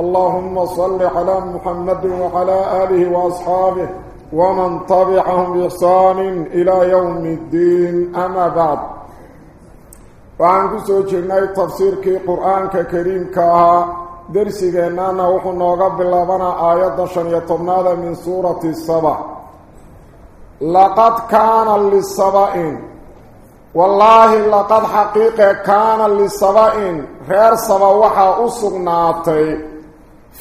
اللهم صل على محمد وعلى آله وأصحابه ومن طبعهم بإحسان إلى يوم الدين. أما بعد وعن قصة جرناي تفسير كي قرآن كريم كاها درسي جنانا وحنا قبل لبنا آيات شنيطمنا من سورة السبع. لقد كان للسبعين. والله لقد حقيقة كان للسبعين. غير سبع وحا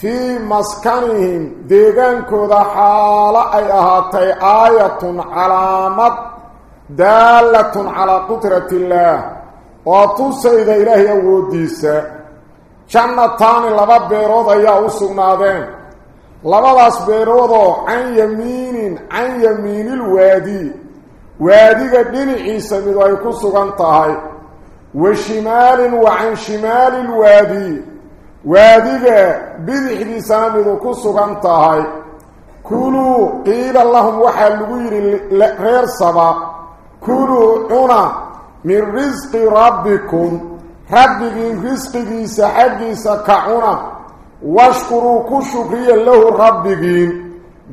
في مسكنهم ديغان كودا حالة أي أهاتي آية علامة دالة على قدرة الله. وتصيد إلهي أوديسة جنتان لبا بيرود أي أسقنادين لبداس بيرودو عن يمين عن يمين الوادي. ay ku sugan tahay wa shimaalin wa can shimaali lwaadi tahay kuluu qiila lahum waxaa lagu yidhi reer saba kuluu cuna min risqi rabbikum rabbigiin risqigiisa xaggiisa ka cuna washkuruu ku shukriya lahu rabbigiin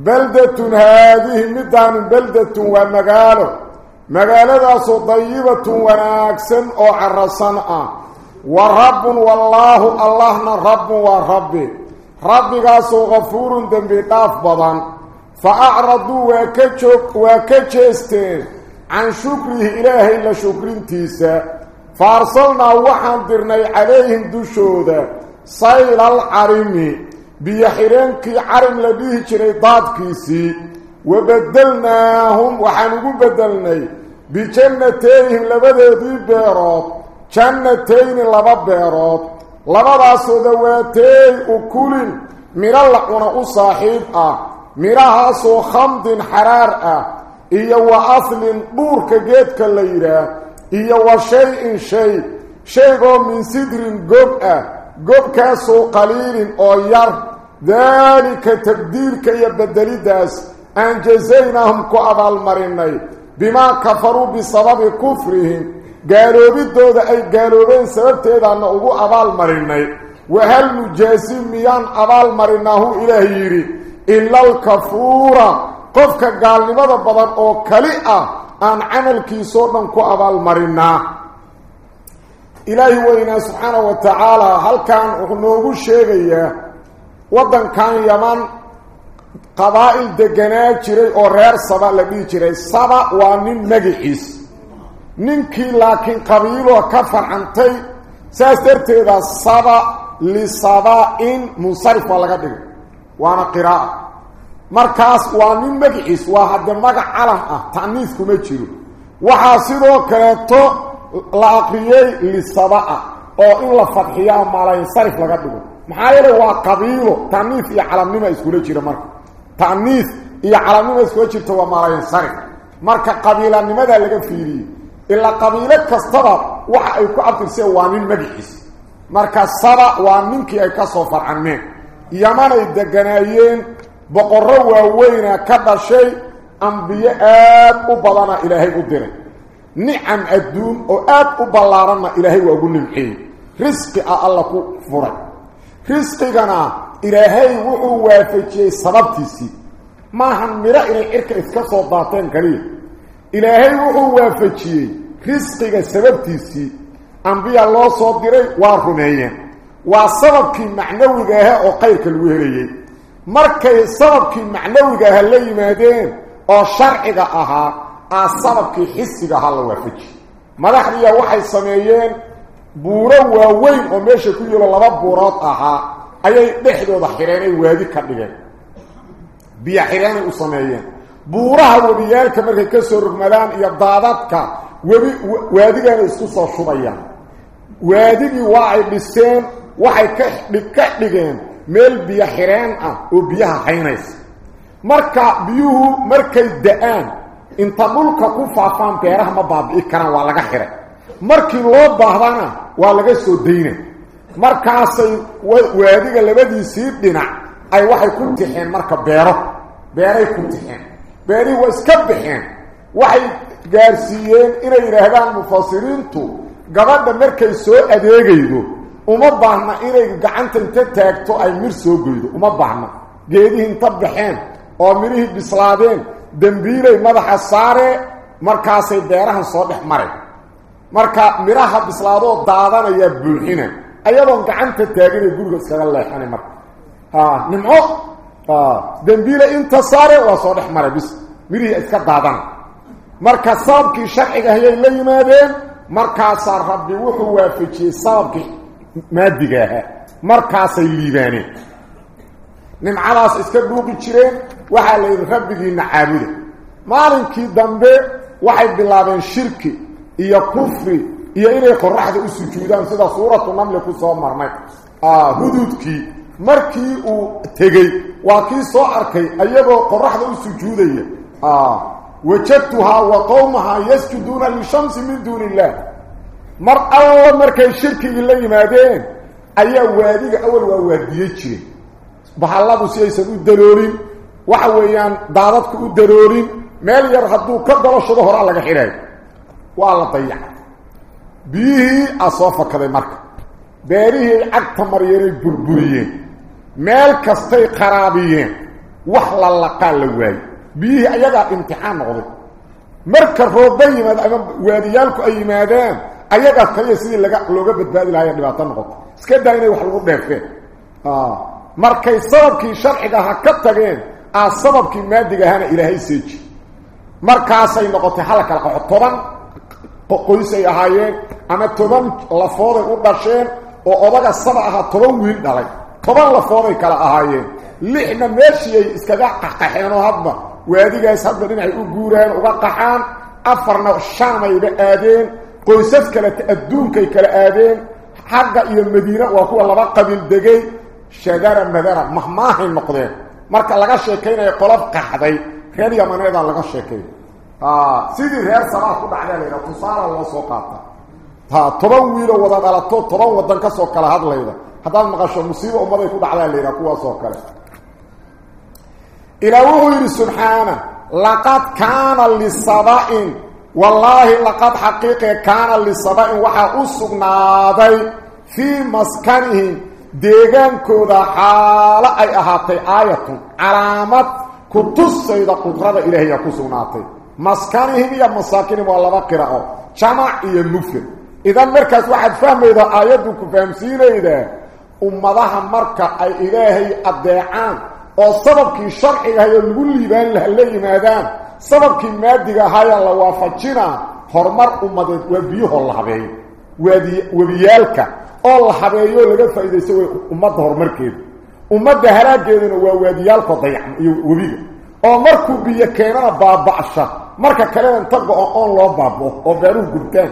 baldatun haadihi middaanu baldatun waa magaalo magaaladaasoo dayibatun wanaagsan oo carasan ah ورب والله اللهنا رب ورب. رب غاسو غفور دنبيتاف بضان فأعرضوا وكتشوك وكتشستين عن شكره إلهي شكر تيسا. فأرسلنا وحان درني عليهم دوشودة سيل العرمي كي عرم لديه شريطات كيسي. وبدلناهم وحانقوا بدلني. بجنتيهم لبدأ ذي بيروت. Jannatayni laba beerood labadaasoo dawaateey ukulin midho la cuna u saaxiib ah midhahaasoo khamdin xaraar ah iyo wa aslin dhuurka geedka la yidhaah iyo wa shay-in shay shaygoo min sidrin gob ah gobkaasoo qaliilin oo yar daalika tabdiilka iyo bedelidaas aan jazaynahum ku abaalmarinay bimaa kafaruu bisababi kufrihim gaaloobiddooda ay gaaloobeen sababteedaana ugu abaalmarinay wahal nujaasi miyaan abaalmarinaahu ilaah yidhi ila alkafuura qofka gaalnimada badan oo kali ah aan camalkiisoo dhan ku abaalmarinaa ilaahi weynaa subxaana wa tacaala halkan wuxuu noogu sheegayaa waddankan yaman qabaa'il deganaa jiray oo reer saba la dhihi jiray saba waa nin magiciis ninkii laakiin qabiiloo ka farcantay saas darteeda saba lisaba-in munsarif waa laga dhigay waana qiraa'a markaas waa nin magiciis waa hadde magac calam ah ta'niis kuma jiro waxaa sidoo kaleeto la aqriyey lisaba-a oo in la fadxiyaa maalayinsarif laga dhigo maxaa yeelay waa qabiilo ta'niis iyo calamnima iskula jira marka ta'niis iyo calamnima iskula jirta waa maalayinsarif marka qabiilanimadaa laga fiiriyey ilaa qabiilo kastaba waxa ay ku abtirseen waa nin magiciis marka saba waa ninkii ay ka soo farcameen yamanay deganaayeen boqorro waaweyna ka dhashay ambiyo aad u badana ilaahay u diray nicam adduun oo aad u ballaaranna ilaahay waa ugu nimceeyey risqi ah alla ku furay risqigana ilaahay إلهي وحو وافتشي رزقك سببتيسي أنبي الله صدري وارهنية وصببك معنوك ها أقيرك الوهرية مركي صببك معنوك ها اللي مادين وشرعك أها أصببك حسك ها الله وافتشي مدحني يا وحي صميين بوروا وين وميش كل الله بورات أها أي نحن وضحيراني وهذه كبيرين بيحيراني وصميين buuraha webiyaalka markay ka soo rogmadaan iyo daadadka webi waadigana isku soo shubayaan waadigii waa ay dhiseen waxay ka dhigeen meel biyo xireen ah oo biyaha haynaysa marka biyuhu markay da-aan inta dhulka ku faafaan beeraha ma baabi'i karaan waa laga xiray markii loo baahdana waa laga soo dayna markaasay waadiga labadiisii dhinac ay waxay ku tixeen marka beero beeray ku tixeen baxeen waxay gaarsiiyeen inay yidhaahdaan mufasiriintu gabadha markay soo adeegaydo uma baahna inay gacanta inta taagto ay mir soo goydo uma baahna geedihii inta baxeen oo mirihii bislaadeen dembiilay madaxa saaree markaasay beerahan soo dhex maray marka miraha bislaadoo daadanayaa buuxina ayadoon gacanta taaginay guriga iskaga leexanay marka nimco saare waa soo dhex maray bis mirihii iska daadana marka sababkii sharciga ayay la yimaadeen markaasaa rabbi wuxuu waafajiyey sababkii maadiga ahaa markaasay liibaaneen nimcadaas iska dhuuqi jireen waxaa la yidhi rabbigiina caabuda maalinkii dambe waxay bilaabeen shirki iyo kufri iyo inay qoraxda u sujuudaan sida suuratu namli ku soo marnay huduudkii markii uu tegey ayagoo qoraxda u sujuudaya wajadtuhaa wa qowmahaa yasjuduuna lishamsi min duuni illaah mar alla markay shirkigii la yimaadeen ayaa waadiga awal waa waadiye jireen bahalladu si aysan u daloolin waxa weeyaan daadadku u daloolin meel yar hadduu ka doloshado horaa laga xidhaayo waa la dayacay biyihii aa soo fakaday marka beerihii cagta maryanay burburiyeen meel kastay qaraabiyeen wax la laqaa la waayo biyihii ayagaa imtixaan noqday marka roobba yimaado ama waadiyaalku ay yimaadaan ayagaa kaliya sidii laga looga badbaadi lahaya dhibaato noqoto iska daa inay wax lagu dheefeen markay sababkii sharciga ha ka tageen aa sababkii maadiga ahana ilaahay seeji markaasay noqotay hal kala qaxo toban qoys ay ahaayeen ama toban lafooday u dhasheen oo odaga saba ahaa toban wiil dhalay toban lafooday kala ahaayeen lixna meeshii ay iskaga qaxaxeenoo hadba waadigaas hadba dhinacay u guuraan uga qaxaan afarna shaamayba aadeen qoysas kaleta adduunkay kala aadeen xagga iyo madiina waa kuwa laba qabiil degay shadara madara mahmaahay noqdeen marka laga sheekaynayo qolob qaxday reer yamaneedaa laga sheekay sidii reer sabaa ku dhacdaa layidha tusaala loo soo qaata toban wiiloo wada dhalato toban wadan ka soo kala hadlayda haddaad maqasho musiibo ummaday ku dhacdaa layidha kuwaasoo kale ilaa wuxuu yidhi subxaana laqad kaana lisaba'in wallaahi laqad xaqiiqe kaana lisaba'in waxaa u sugnaaday fii maskanihim deegaankooda xaalo ay ahaatay aayatun calaamad ku tusayda qudrada ilaahayaa ku sugnaatay maskanihim iyo masaakinihim waa laba qira'o jamac iyo mufrad idan markaas waxaad fahmaydaa aayaddu ku fahamsiinaydaa sababkii sharciga ahay oo lagu liibaan laha la yimaadaan sababkii maadiga ahaayee la waafajinaa horumar ummadeed waa biyahoo la habeeyo waadi webiyaalka oo la habeeyo laga faa'iidaysto way ummadda horumarkeeda ummadda halaageeduna waa waadiyaalkoo dayacma iyo webiga oo markuu biyo keenana baaba'sha marka kalena inta go-o oon loo baabao oo beeruhu gurtaan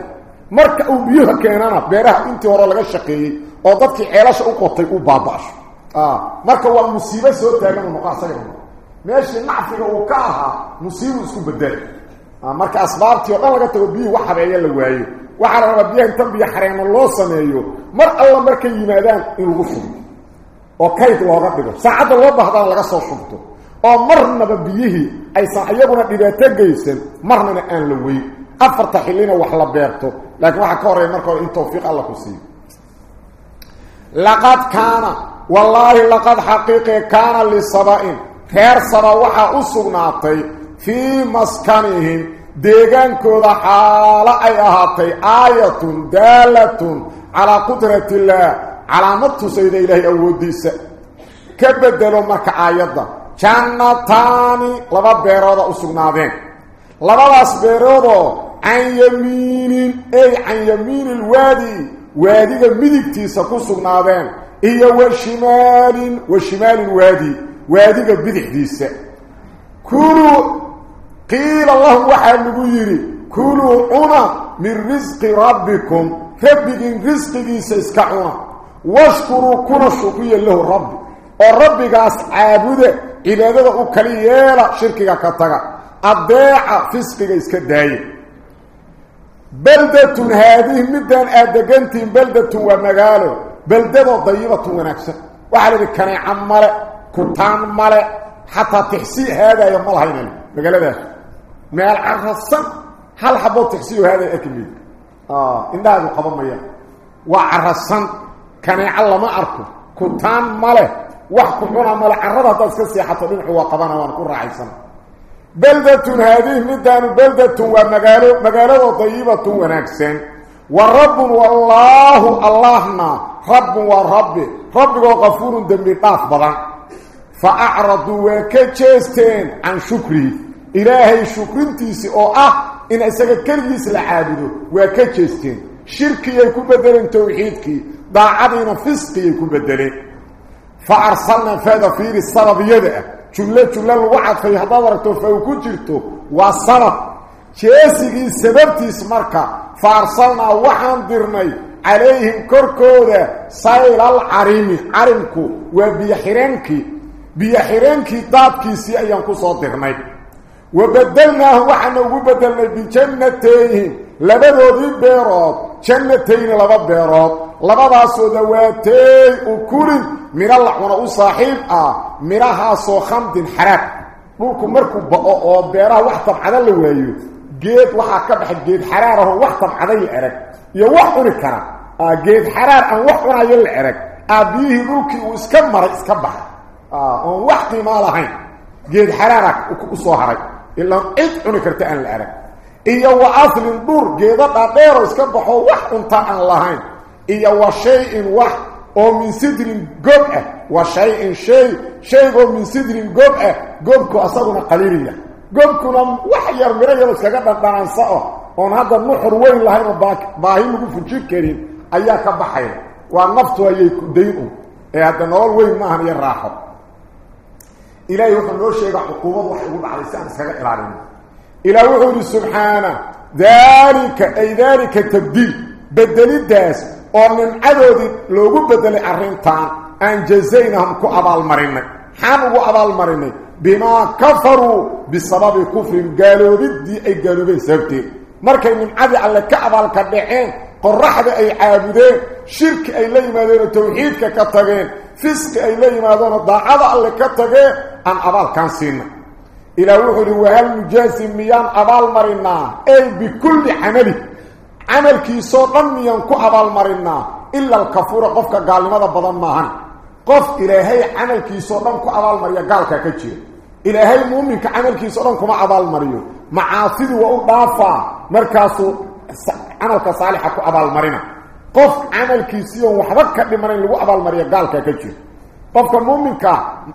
marka uu biyuha keenana beeraha intii hore laga shaqeeyey oo dadkii ceelasha u qotay uu baaba'sho marka waa musiibo soo taagan noqo asaga meeshii nacfiga uu ka ahaa musiibu isku bedela marka asbaabtii oo dhan laga tago biyuhu wax habeeya la waayo waxaa la rabaa biyaha intan biyo xareena loo sameeyo mar alla markay yimaadaan in lagu shubto oo kayd looga dhigo saacadda loo bahdana laga soo shubto oo marnaba biyihii aysan iyaguna dhibaato geysan marnana aan la weyn أفر تحلين وحلا بيرتو لكن واحد كوري مركو إن توفيق الله كسي لقد كان والله لقد حقيقي كان للصبائن خير صباوحا أسوناتي في مسكنهم ديغان كودا حالا أي أهاتي آية دالة على قدرة الله على مدت سيد إله أوديس كبدلو مك آيات جنتان لبا بيرو دا أسوناتي labadaas beeroodoo can yamiinin ey can yamiini ilwaadi waadiga midigtiisa ku sugnaadeen iyo wa shimaalin wa shimaalin waadi waadiga bidixdiisa kuluu qiila lahum waxaa lagu yidhi kuluu cuna min risqi rabbikum rabbigiin risqigiisa iska cuna washkuruu kuna shukriya lahu rabbi oo rabbigaas caabuda cibaadada u kali yeela shirkiga ka taga أبيعه فسقه إسكده بلدة هذه مدان أدقنتين بلدة ومقاله بلدة ضيبة ونكسة وعلى كان عمرة كتان مرة حتى تحسي هذا يوم الله ينالي فقال هذا مال عرصان آه، هل حبو تحسيه هذا أكبر إنه هذا قبل مياه. وعرصان كان يعلم أركو. كتان مرة وحكو كنا مال عرضه تسكسي حتى بنحو وقبانه وانكور رعيسانه بلدة هذه مدان بلدة ومقالة ومقالة وطيبة ونكسن. والرب والله اللهنا رب ورب رب وغفور دمي طافضا فأعرضوا وكتشستين عن شكري. إلهي شكري تيسي أو أه إن أساك كرديس العابدو وكتشستين شركي يكون بدلين توحيدك ضاعدين فسقي يكون بدلين فأرسلنا فهذا فيري الصلاة بيدئة ah u ku jirto waa sabab jeesigii sababtiis marka fa arsalnaa waxaan dirnay calayhim korkooda saylal carimi carimku waa biyoxireenkii biyoxireenkii daadkiisii ayaan ku soo dirnay وبدلناه وحنا وبدلنا بجنتين. لبدو ذي بيروت. جنتين لبد بيراب لبدا سودواتي وكل من الله وأنا صاحب آه. مراها سو خمد حرب. بوكو مركو بقو أو بيرا وحطا بحضا لوهيو جيد وحا كبح جيت حرارة وحطا بحضا يعرك يو وحو جيد آه، جيت حرارة وحو نا يلعرك آبيه دوكي واسكمر آه وحطي ما لهين. جيت حرارة وكو صوحرك u dhur geeda dhaadheero iska baxoo wax cunta aan lahayn iyo wa shay-in wax oo min sidrin gob ah wa shay-in shay shaygoo min sidrin gob ah gobku asaguna qaliiliya gobkuna wax yar miro yaro iskaga dhandhanaansa oh oon hadda nuxur weyn lahayn oo baahi lagu fuji karin ayaa ka baxaya waa naftu ayay ku dayn un ee hadda nolol weyn إلهي وكان لو شيغا حكومة وحي ugu dhacay san saga ilaalin إلهي وحده سبحانه ذلك أي ذلك تبديل بدل أو من عدودي لو بدل ارينتان أن جزيناهم كو ابال مرين حامو أبال مرين بما كفروا بسبب كفر قالوا بدي أي قالوا بي سبتي. مركا من عدي على كأبال كدحين قرحد أي عابدين شرك أي لي ما دون توحيد كتبين فسك أي لي ما دون ضاعة على كتبين ان ابال كان سين إلى وحده وهل مجازم ميان ابال مرنا اي بكل عمله عمل كي سو ضمن كو ابال مرنا الا الكفور قفكه غالمه بدن ماهن قف إلى هي عمل كي سو ضمن كو ابال مريا قالك كجير إلى هي مؤمن كي كي سو ضمن كو ابال مريو معاصي و ضافا مركاسو عمل كصالح كو ابال مرنا قف عمل كي سو وحبك دمرن لو ابال مريا قالك كجير قفك المؤمن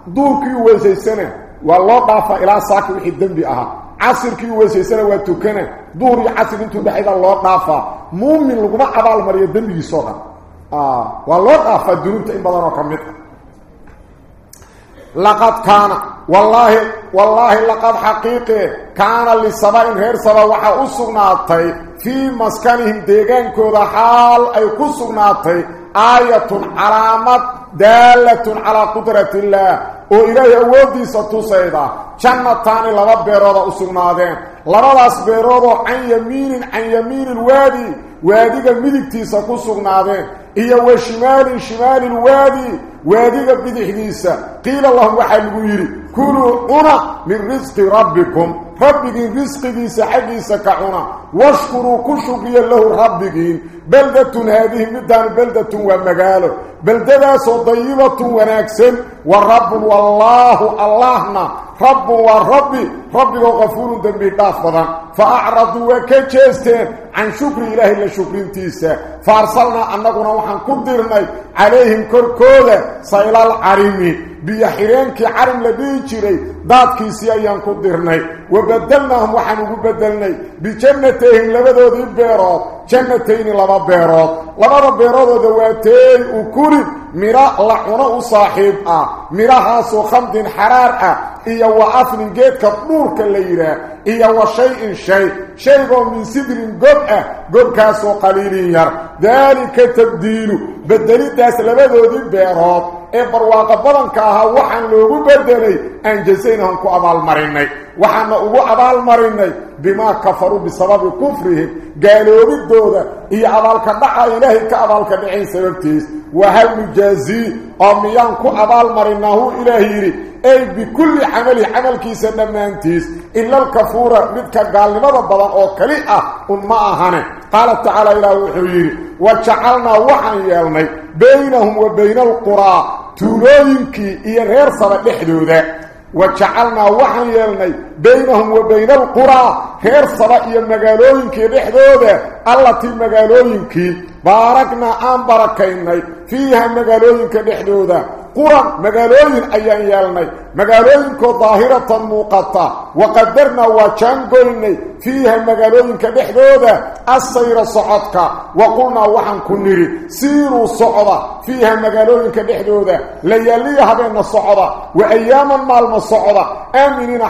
دور كيو ويسي سنة والله ضعف إلى ساكي وحي الدنبي أها عصر كيو ويسي سنة ويتوكنة دوري عصر انتو بحيد الله ضعف مؤمن لقمة عبال مريد الدنبي يسوها والله ضعف الدنوب تأين بضان وكمت لقد كان والله والله لقد حقيقي كان اللي سبا انهير سبا وحا أصغناتي في مسكنهم ديغان كودا حال أي كسغناتي آية علامات دالة على قدرة الله. وإلهي أودي ستو سيدا جنة تاني لرب رضا أسونا دين لرد أسبر رضا عن يمين عن يمين الوادي. وادي قلمدك تيسا قصونا دين إيا وشمال شمال الوادي. وادي وادغه بيدخنيسا قيل الله وحي لي يري كونوا قرا من رزق ربكم ربي دي رزق دي سحدي سكعنا واشكروا كشف له ربك بلده هذه مدان بلده ومقاله بلده صديبه وناكسن والرب والله اللهنا رب ورب رب غفور ذنبي تاخفضا فأعرضوا وكتشستين عن شكر إله إلا شكر تيسا فأرسلنا أنكنا وحن قدرنا عليهم كركوذة ilaahay la shukrintiisa fa arsalnaa annaguna waxaan ku dirnay calayhim korkooda saylaal carimi biyo xireenkii carim la dhihi jiray daadkiisii ayaan ku dirnay wa bedelnaahum waxaan ugu bedelnay bijannatayhim labadoodii beerood jannatayni laba beerood labada beeroodooda waateey ukuli midho la cuno u saaxiib ah midhahaasoo khamdin xaraar ah iyo wa afnin geedka dhuurka la yidhaah iyo wa shay-in shay shaygoo min sidrin gob ah gobkaasoo qaliilin yar daalika tabdiilu bedelidaas labadoodii beerood ee barwaaqo badanka ahaa waxaan loogu bedelay aan jasaynahum ku abaalmarinay waxaana ugu abaalmarinay bimaa kafaruu bisababi kufrihim gaaloobidooda iyo abaalka dhaca ilaahay ka abaalka dhacayn sababtiis wahal nujaazii oo miyaan ku abaalmarinaa huu ilaah yidhi ay bikulli camali camalkiisa dhammaantiis ila alkafuura midka gaalnimada badan oo kali ah un ahane qaala tacaala ilaah wuxuu wa jacalnaa waxaan yeelnay baynahum wa bayna alquraa تورينكي إيه غير صلاة إحدودة وشعلنا وحن يلني بينهم وبين القرى غير صبا يا مغالوينكي دخدوده التي مغالوينكي باركنا ان بركيني فيها مغالوينكي دخدوده قرى مغالوين أيان يلني مغالوينكو ظاهرة موقتة وقدرنا وجان قلني فيها مغالوينكي دخدوده السير صعدك وقلنا وحن كنري سيروا صعدة فيها مغالوينكي دخدوده لياليها بين الصعدة وأياما مال الصعدة. آمنين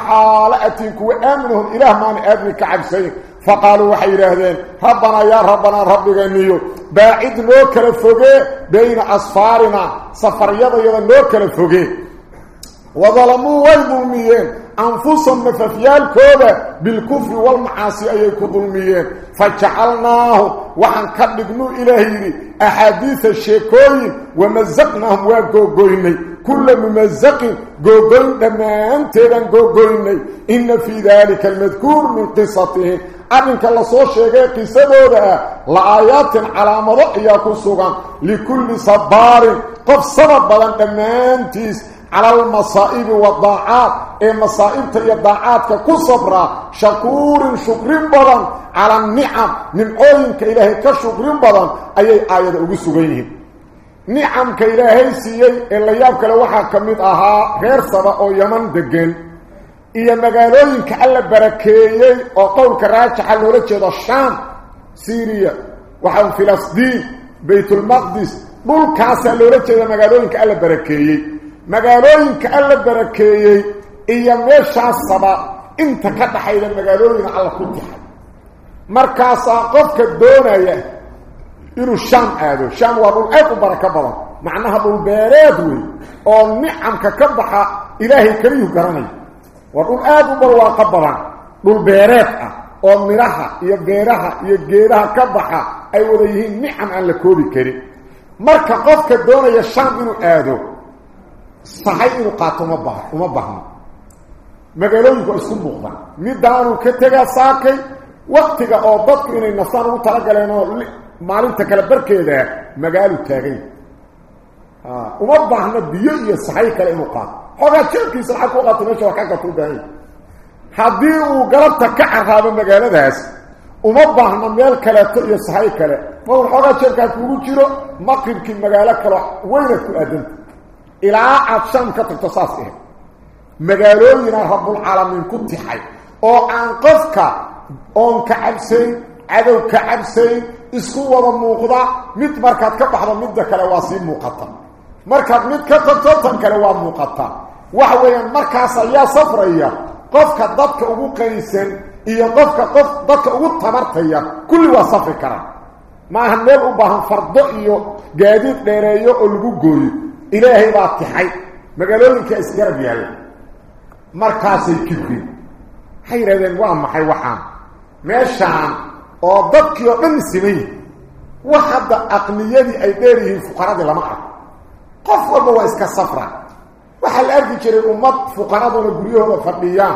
حالتك وآمنهم إله ما نأبنك عبسين فقالوا وحي رهدين. ربنا يا ربنا ربك إنيو باعد لوك لفوقي بين أصفارنا. سفر يضا يضا لوك لفوقي. وظلموا والظلميين أنفسهم مففيال كوبة بالكفر والمعاصي أيكو ظلميين فجعلناه وحن كبقنوا إلهي. أحاديث الشيكوين ومزقناهم وقوقويني. كل ممزق قوقوين لما أنتبا قوقويني إن في ذلك المذكور من قصته. أرنك الله شيئا قصده لآيات على مضحية كسوغا لكل صبار قف صبر بلان أنتيس على المصائب والضاعات. اي مصائب تي الضاعات كصبرا شكور شكر بدن على النعم. نعم كإلهي كشكر بدن أي آيات ugu نعم كإلهي سيي إلا يابك لوحا كميد أها غير سبا أو يمن دقين إيا مغالوين كألا بركيي أو قول كراجح اللولة الشام سيريا وحاو فلسطين بيت المقدس دول كاسا اللولة مغالوين كألا بركيي magaalooyinka alla barakeeyey. Iyo meeshaas saba inta ka dhaxayda magaalooyin alla ku taxay markaasaa qofka wey oo nicamka ka baxa ilaahay keliyuu garanaya waa dhul aad u barwaaqo badan dhul beereed ah oo midhaha iyo beeraha iyo geedaha ka baxa ay wada yihiin nicam aan la koobi karin marka qofka doonaya shaam inuu aado sahay inuu qaato uma bah uma bahno magaalooyinku isku muuqdaan midaanu ka tagaa saakay waqtiga oo dadku inay nasaan ugu talagaleen oo maalinta kale barkeeda magaalu taagay uma baahno biyo iyo sahay kale inuu qaato xoogaa jeebkiisa lacag ku qaato meesha waa ka gatuu baahan haddii uu galabta ka carraabo magaaladaas uma baahno meel kaleeto iyo sahay kale mar xoogaa jeebkaas kugu jiro maqribkii magaalo kale weyna ku aadanta ilaa aad sham ka tagto saas eh magaalooyina rabbulcaalamiin ku tixay oo aan qofka oon ka cabsayn cadow ka cabsayn isku wada muuqda mid markaad ka baxdo midda kale waa sii muuqata markaad mid ka tagto tan kale waa muuqata waxa weeyaan markaas ayaa safraya qofka dadka ugu qanisan iyo qofka qof dadka ugu tabartaya kulli waa safri karaan maaha meel u baahan fardo iyo gaadiid dheereeyo oo lagu gooyo ilaahay baa tixay magaalooyinka isgarab yaalla markaasay kibreen waxay yidhahdeen waa maxay waxaan meeshaan oo dadkii oo dhan simay wax hadda aqniyadii ay dheer yihiin fuqaradii lama arko qof walba waa iska safra waxaa la arki jiray ummad fuqaraduna guryahooda fadhiyaan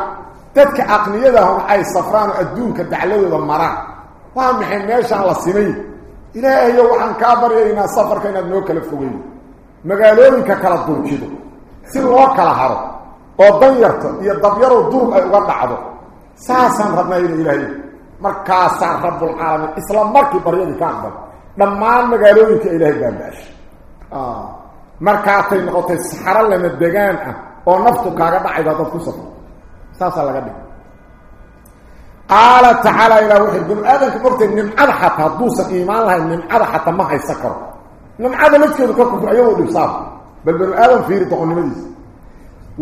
dadka aqniyadahuna ay safraan oo adduunka dacladooda maraan waa maxay meeshaan la simay ilaahayo waxaan kaa baryaynaa safarka inaad noo kala fogeyn magaalooyinka kala durjido si loo kala haro oo danyarta iyo dabyarow durub ay uga dhacdo saasaan rabnaa ina ilaahay markaasaan rabbulcaalamiin isla markii baryadii ka aqbal dhammaan magaalooyinka ilaahay baabaash markaasay noqotay saxaro lama degaan ah oo naftu kaaga dhacayda dad ku safro saasaa laga dhig qaala tacaala ilaa wuxuu binu aadanka mogtay nimcada xataa hadduusan iimaan lahayn nimcada xataa ma haysan karo nimcada lafteedu ka kufur ayagoo dhibsaab bal banu aadam fiiri doqonnimadiisa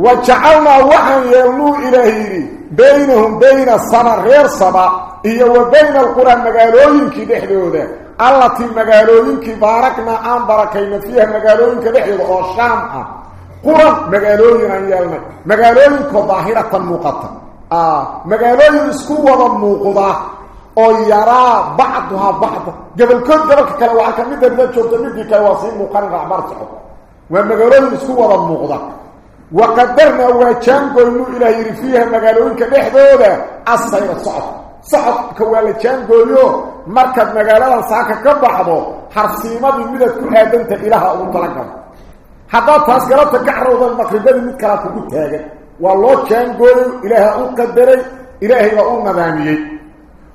wa jacalnaa waxaan yeelnuu ilaah yidhi baynahum bayna saba reer saba iyo wa bayna alquraa magaalooyinkii dhexdooda allatii magaalooyinkii baaraknaa aan barakayna fiiha magaalooyinka dhexdooda oo shaam ah quran magaalooyin aan yeelnay magaalooyinkoo daahiratan muuqata magaalooyin isku wada muuqda oo yaraa bacduhaa bacda gobolkood gobolka kale waa arka midda mida joogta midii kale waa sii muuqan racbar socod waa magaalooyin isku wada muuqda waqadarnaa waa jaangoynu ilaah yidhi fiiha magaalooyinka dhexdooda asayra socod ku aadanta ilaaha ugu talagalo haddaad taas galabta ka carowdan maqribadii mid kalaa kugu taagan waa loo jaangooyo ilaaha u qadaray ilaahay baa u nadaamiyey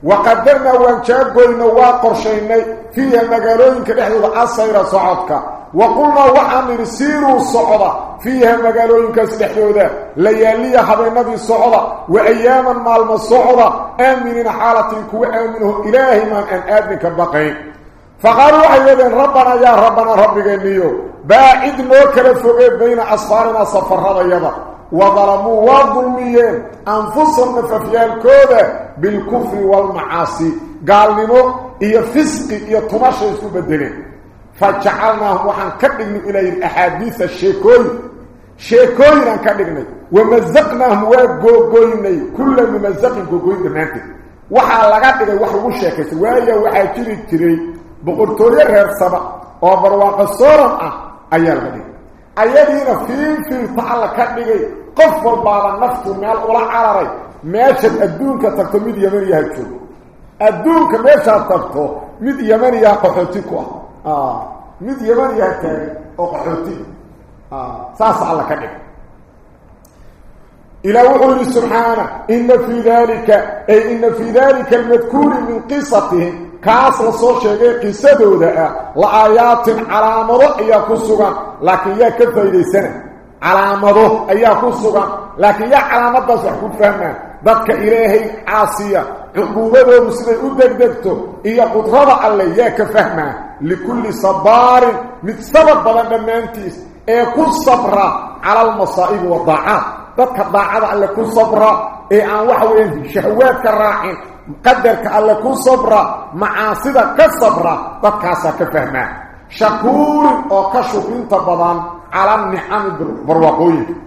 وقدرنا وانشاقوينا وقرشينا فيها مقالوين كدحدود السيرة صعدك وقلنا وحامر سيروا الصعدة فيها مقالوين كسدحدود ليالي حبينا الصعدة وأياما مالما الصعدة آمنين حالة كو آمنه إلهي من أن آدنك بقين فقالوا أيضا ربنا يا ربنا ربك النيو باعد نوكل فوق بين أصفارنا صفر هذا يضا وظلموا وظلميين أنفسهم ففيال كودة بالكفر والمعاصي. قال نمو إيا فسق إيا طماشا يسو بدلين فجعلناهم وحن كدقنا إليه الأحاديث الشيكوي. شيكوي لن كدقنا ومزقناهم وقوقويني كل ممزق قوقوين دمانتي. waxaa laga dhigay wax lagu sheekaysa waayo waxaa jiri jiray boqortooyo reer saba oo barwaaqo sooran ayadiina fiinfiilta alla ka dhigay qof walbaaba naftu meel ula cararay meeshaad adduunka tagto mid yamaniyaha joogo adduunka meeshaad tagto mid yamaniyaha qaxooti ku ah mid yamaniyaha taagan oo qaxooti saas alla ka dhigay إلى وحول سبحانه إن في ذلك أي إن في ذلك المذكور من قصته كاس شيء قصده ذا لآيات على مرأي كسوغا لكن يا على مرأي أي كسوغا لكن يا على مرأي سحكون فهمنا ذاتك إلهي عاصية عقوبته مسلمة أدردكته إيا قدرة الله يا كفهمة لكل صبار متسبب بلان دمانتيس إيه كل صبر على المصائب daacada alle ku sabra ee aan waxa weeyaan shahwaadka raacin qadarka alle ku sabra macaasida ka sabra dadkaasa ka fahmaa shakuurin oo ka shukrinta badan cala nicami barwaqooyinka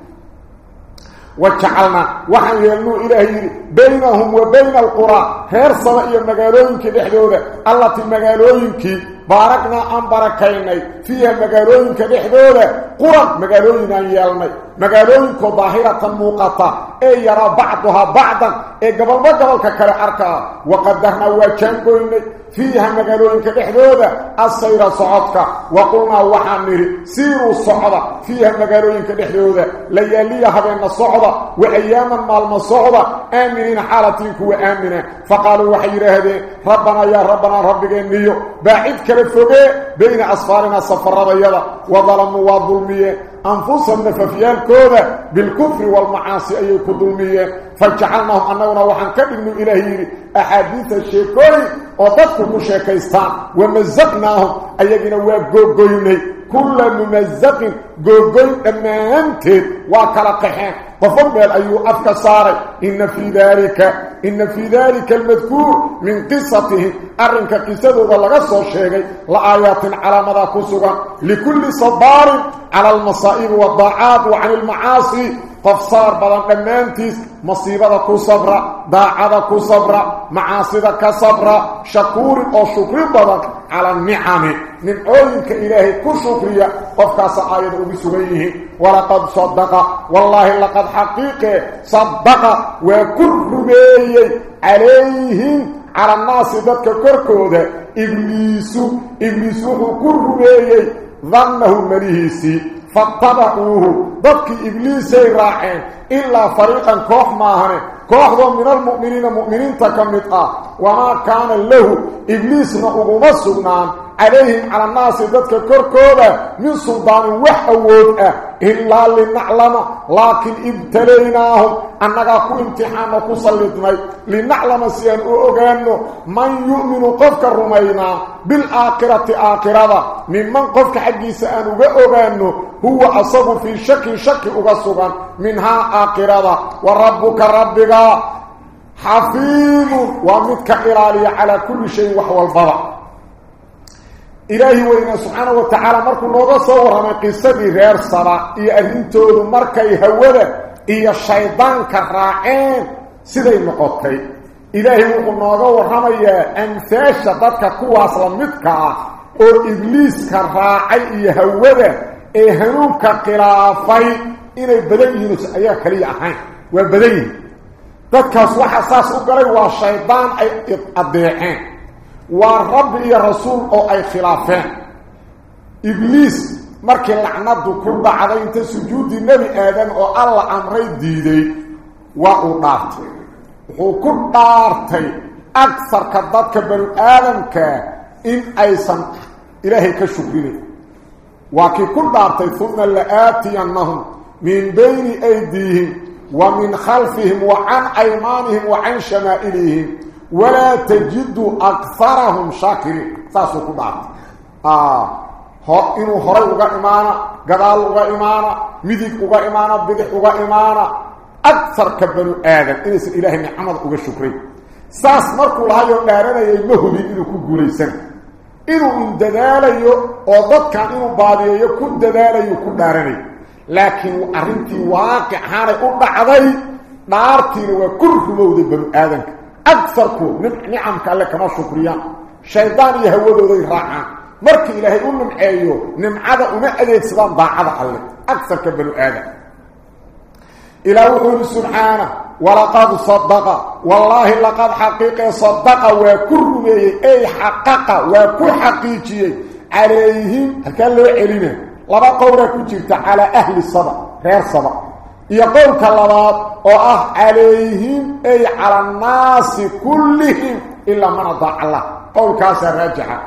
وجعلنا وحن يلنو إلهي بينهم وبين القرى. هير صبا إيا مقالوينك دحدودة التي مقالوينك باركنا أن بركيني فيها مقالوينك دحدودة قرى مقالوين يلني مقالوينك ظاهرة موقطة اي يرى بعضها بعضا اي قبل ما قبل ككري أركا وقدرنا وجنقويني فيها مقالوينك دحدودة السيرة صعدك وقلنا وحامري سيروا الصعدة فيها مقالوينك دحدودة لياليها بين الصعدة وأياما مالما الصعدة آمنين حالتين كوا آمنة فقالوا وحير هذه ربنا يا ربنا ربك النيو باعد كالفوقي بين أصفارنا صفر رضيضة وظلموا وظلمية. أنفسهم ففيان كودة بالكفر والمعاصي أي كظلمية فجعلناهم أننا وحن كبنوا إلهي أحاديث الشيكوي وتذكر شيكيستان ومزقناهم أيقنا وقوقويني كل ممزق قوقوين أما أنت وكالقحين ففضل أيو أفك صاري. إن في ذلك إن في ذلك المذكور من قصته. أرنك قصته لغسو الشيء لآيات على مدى كسوغا لكل صبار على المصائب والضاعات وعن المعاصي. قفصار بدن دمانتيس مصيبه كو صبر ضاعه كو صبر معاصي كصبر شكور أو شكر بدن على النعم من اولك الهي كو شكريا قفكاس ايد وبسويه ولقد صدق والله لقد حقيقه صدق وكل بي عليهم على الناس ذاتك كركوده ابليس ابليس كل بي ظنه مريسي فاتبعوه. ضدك إبليس راعين إلا فريقا كوح ماهن كوح من المؤمنين مؤمنين تكمت وما كان له. إبليس نقوم السبنان عليهم على الناس ذاتك كركوبة من سلطان وحوود إلا لنعلم لكن ابتليناهم. أنك كو امتحان وكو صلتني لنعلم سيان أغانو من يؤمن قفك الرمينا بالآخرة آخرة. ممن قفك حقي سأنو أغانو هو أصب في شك شك أغسطا منها آخرة. وربك ربك حفيظ ومتك إرالي على كل شيء وحو البرع إلهي وإنا سبحانه وتعالى مركو نوغا صورا من قصة غير صلاة إيا أرنتود مركي هودا. إيا الشيطان كراعين سيدي نقطي. إلهي وقل نوغا ورحميا أنساشا ضدك كواس لمدكا أو إبليس كراعي إيا هودا. إيا هنوك قرافي. إني بدن ينس أيها كلي أحين. وبدن. ضدك سوحا ساس أقري والشيطان أي أضيعين ورب يا رسول أو اي خلافين ابليس markii lacnadu ku dhacday inta sujuudi nabi aadan oo alla amray diiday waa uu dhaartay wuxuu ku dhaartay aksarka dadka banu aadamka in aysan ilaahay ka shukrin waa kii ku dhaartay uma la'aatiyannahum min bayni aydihim wa min khalfihim wa can aymaanihim wa can shamaa'ilihim ولا تجد أكثرهم شاكرين. ساسو كبعض آه هو إنو هري وغا إمانا قدال وغا إمانا مذيك وغا إمانا بدح وغا إمانا. أكثر كبنو آدم. إنس إلهي محمد وغا شكرين. ساس مركو لها يوم دارنا يمهبي إنو كقولي سنة إنو إن دلالي وضد كان إنو بادي يكون دلالي يكون دارني. لكن أرنتي واقع هانا قلنا عضي نارتين وكل رمود بنو آدم. أكثركم نعمك الله كما شكريان شيطان يهودو ذي راعان مرك إلهي يقول لهم أيو نمعذا وما أديك سبان ضاعذا الله. أكثر كبنو آدم. إلى وحول سبحانه. ولقد صدق. والله لقد حقيقة صدق وكل أي حقق وكل حقيقي. عليهم. كان له علينا. لبا قورة كجرت على أهل الصدق غير صدق يقول كلمات واه عليهم أي على الناس كلهم إلا من أضع الله قول كاسر رجع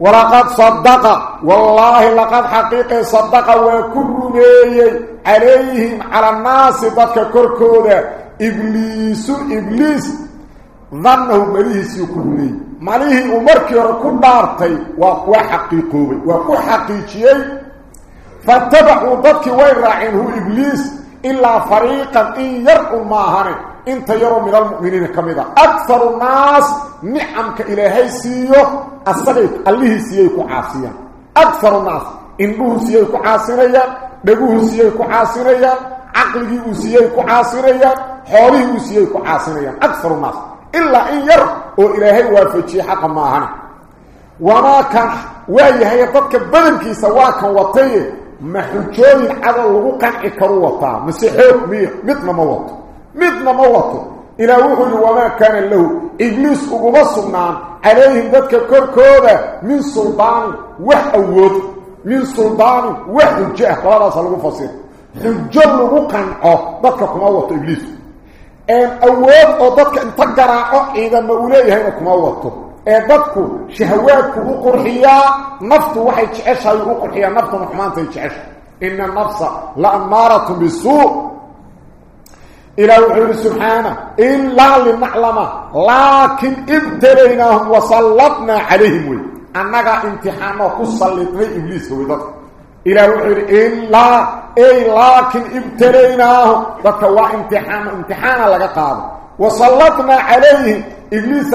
ولقد صدق والله لقد حقيقة صدق وكل مي عليهم على الناس ضدك كركودة إبليس إبليس ظنه مليس يكوني مليه أمرك يركو دارتي وكو حقيقوي وكو حقيقي فاتبعوا ضدك وين راعينه إبليس إلا فريقا إن يرقوا ماهن إنت يروا من المؤمنين كمذا أكثر الناس نعمك إلهي سيو السغيط الليه سيئيكو عاصيا. أكثر الناس. إنه سيئيكو عاصيريا دقوه سيئيكو عاصيريا عقله سيئيكو عاصيريا حوله سيئيكو عاصيريا أكثر الناس. إلا إن يرقوا إلهي وافجي حق ماهن وما كان وهي ضدك بدنكي سواكا وطيه ما حجوين على لغو قنعي كروتا مسيحوك ميه مثل ما وطو مثل ما وطو إلى وحل وما كان له إبليس أقمصنا عليهم ذاتك كركودا من سلطان وحوود من سلطان وحجة قرار صلغو فصير حجو لغو قنعه ذاتك كما وطو إبليس. أن أول أو ذاتك انتقرعه إذا ما أوليه هنا كما وطو shahawaadku u qurxiyaa naftu waxay jeceshahay u qurxiyaa naftuna xumaantay jecesha ina nafsa la amaaratun bisuu إلى وحيد سبحانه إلا لنعلم لكن ابتليناهم وسلطنا عليهم أنك امتحانه كسلطنا إبليس هو ذلك إلى وحيد إلا أي لكن ابتليناهم ذكوا امتحان امتحانا لك قادم وسلطنا عليهم إبليس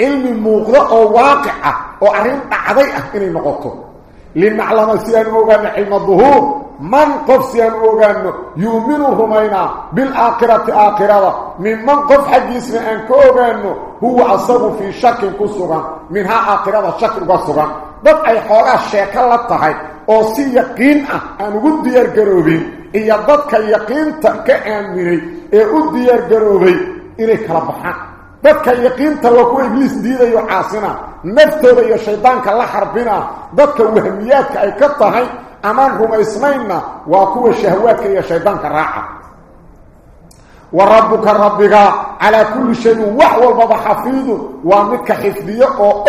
cilmi muuqdo oo waaqica oo arrin dhacday ah inay noqoto لنعلم سيان اوغان علم الظهور من قف سيان اوغان يؤمن رمينا بالآخرة آخرة من من قف حديثنا أنك اوغان هو أصاب في شك كسرا منها آخرة شك كسرا ضد أي حوغا الشيكا لطهي oo si yaqiin ah aan ugu diyaar garoobin iyo dadka yaqiinta ka aaminay ee u diyaar garoobay inay kala baxaan دك يقين تو ابليس ديده عاصنا نفته يا شيطان كلا حربنا دك وهميات اي كتهي امانهم اسمينا واكو شهواتك يا شيطان كراعه وربك ربك على كل شيء وهو البحفيد ومك حفظيه أو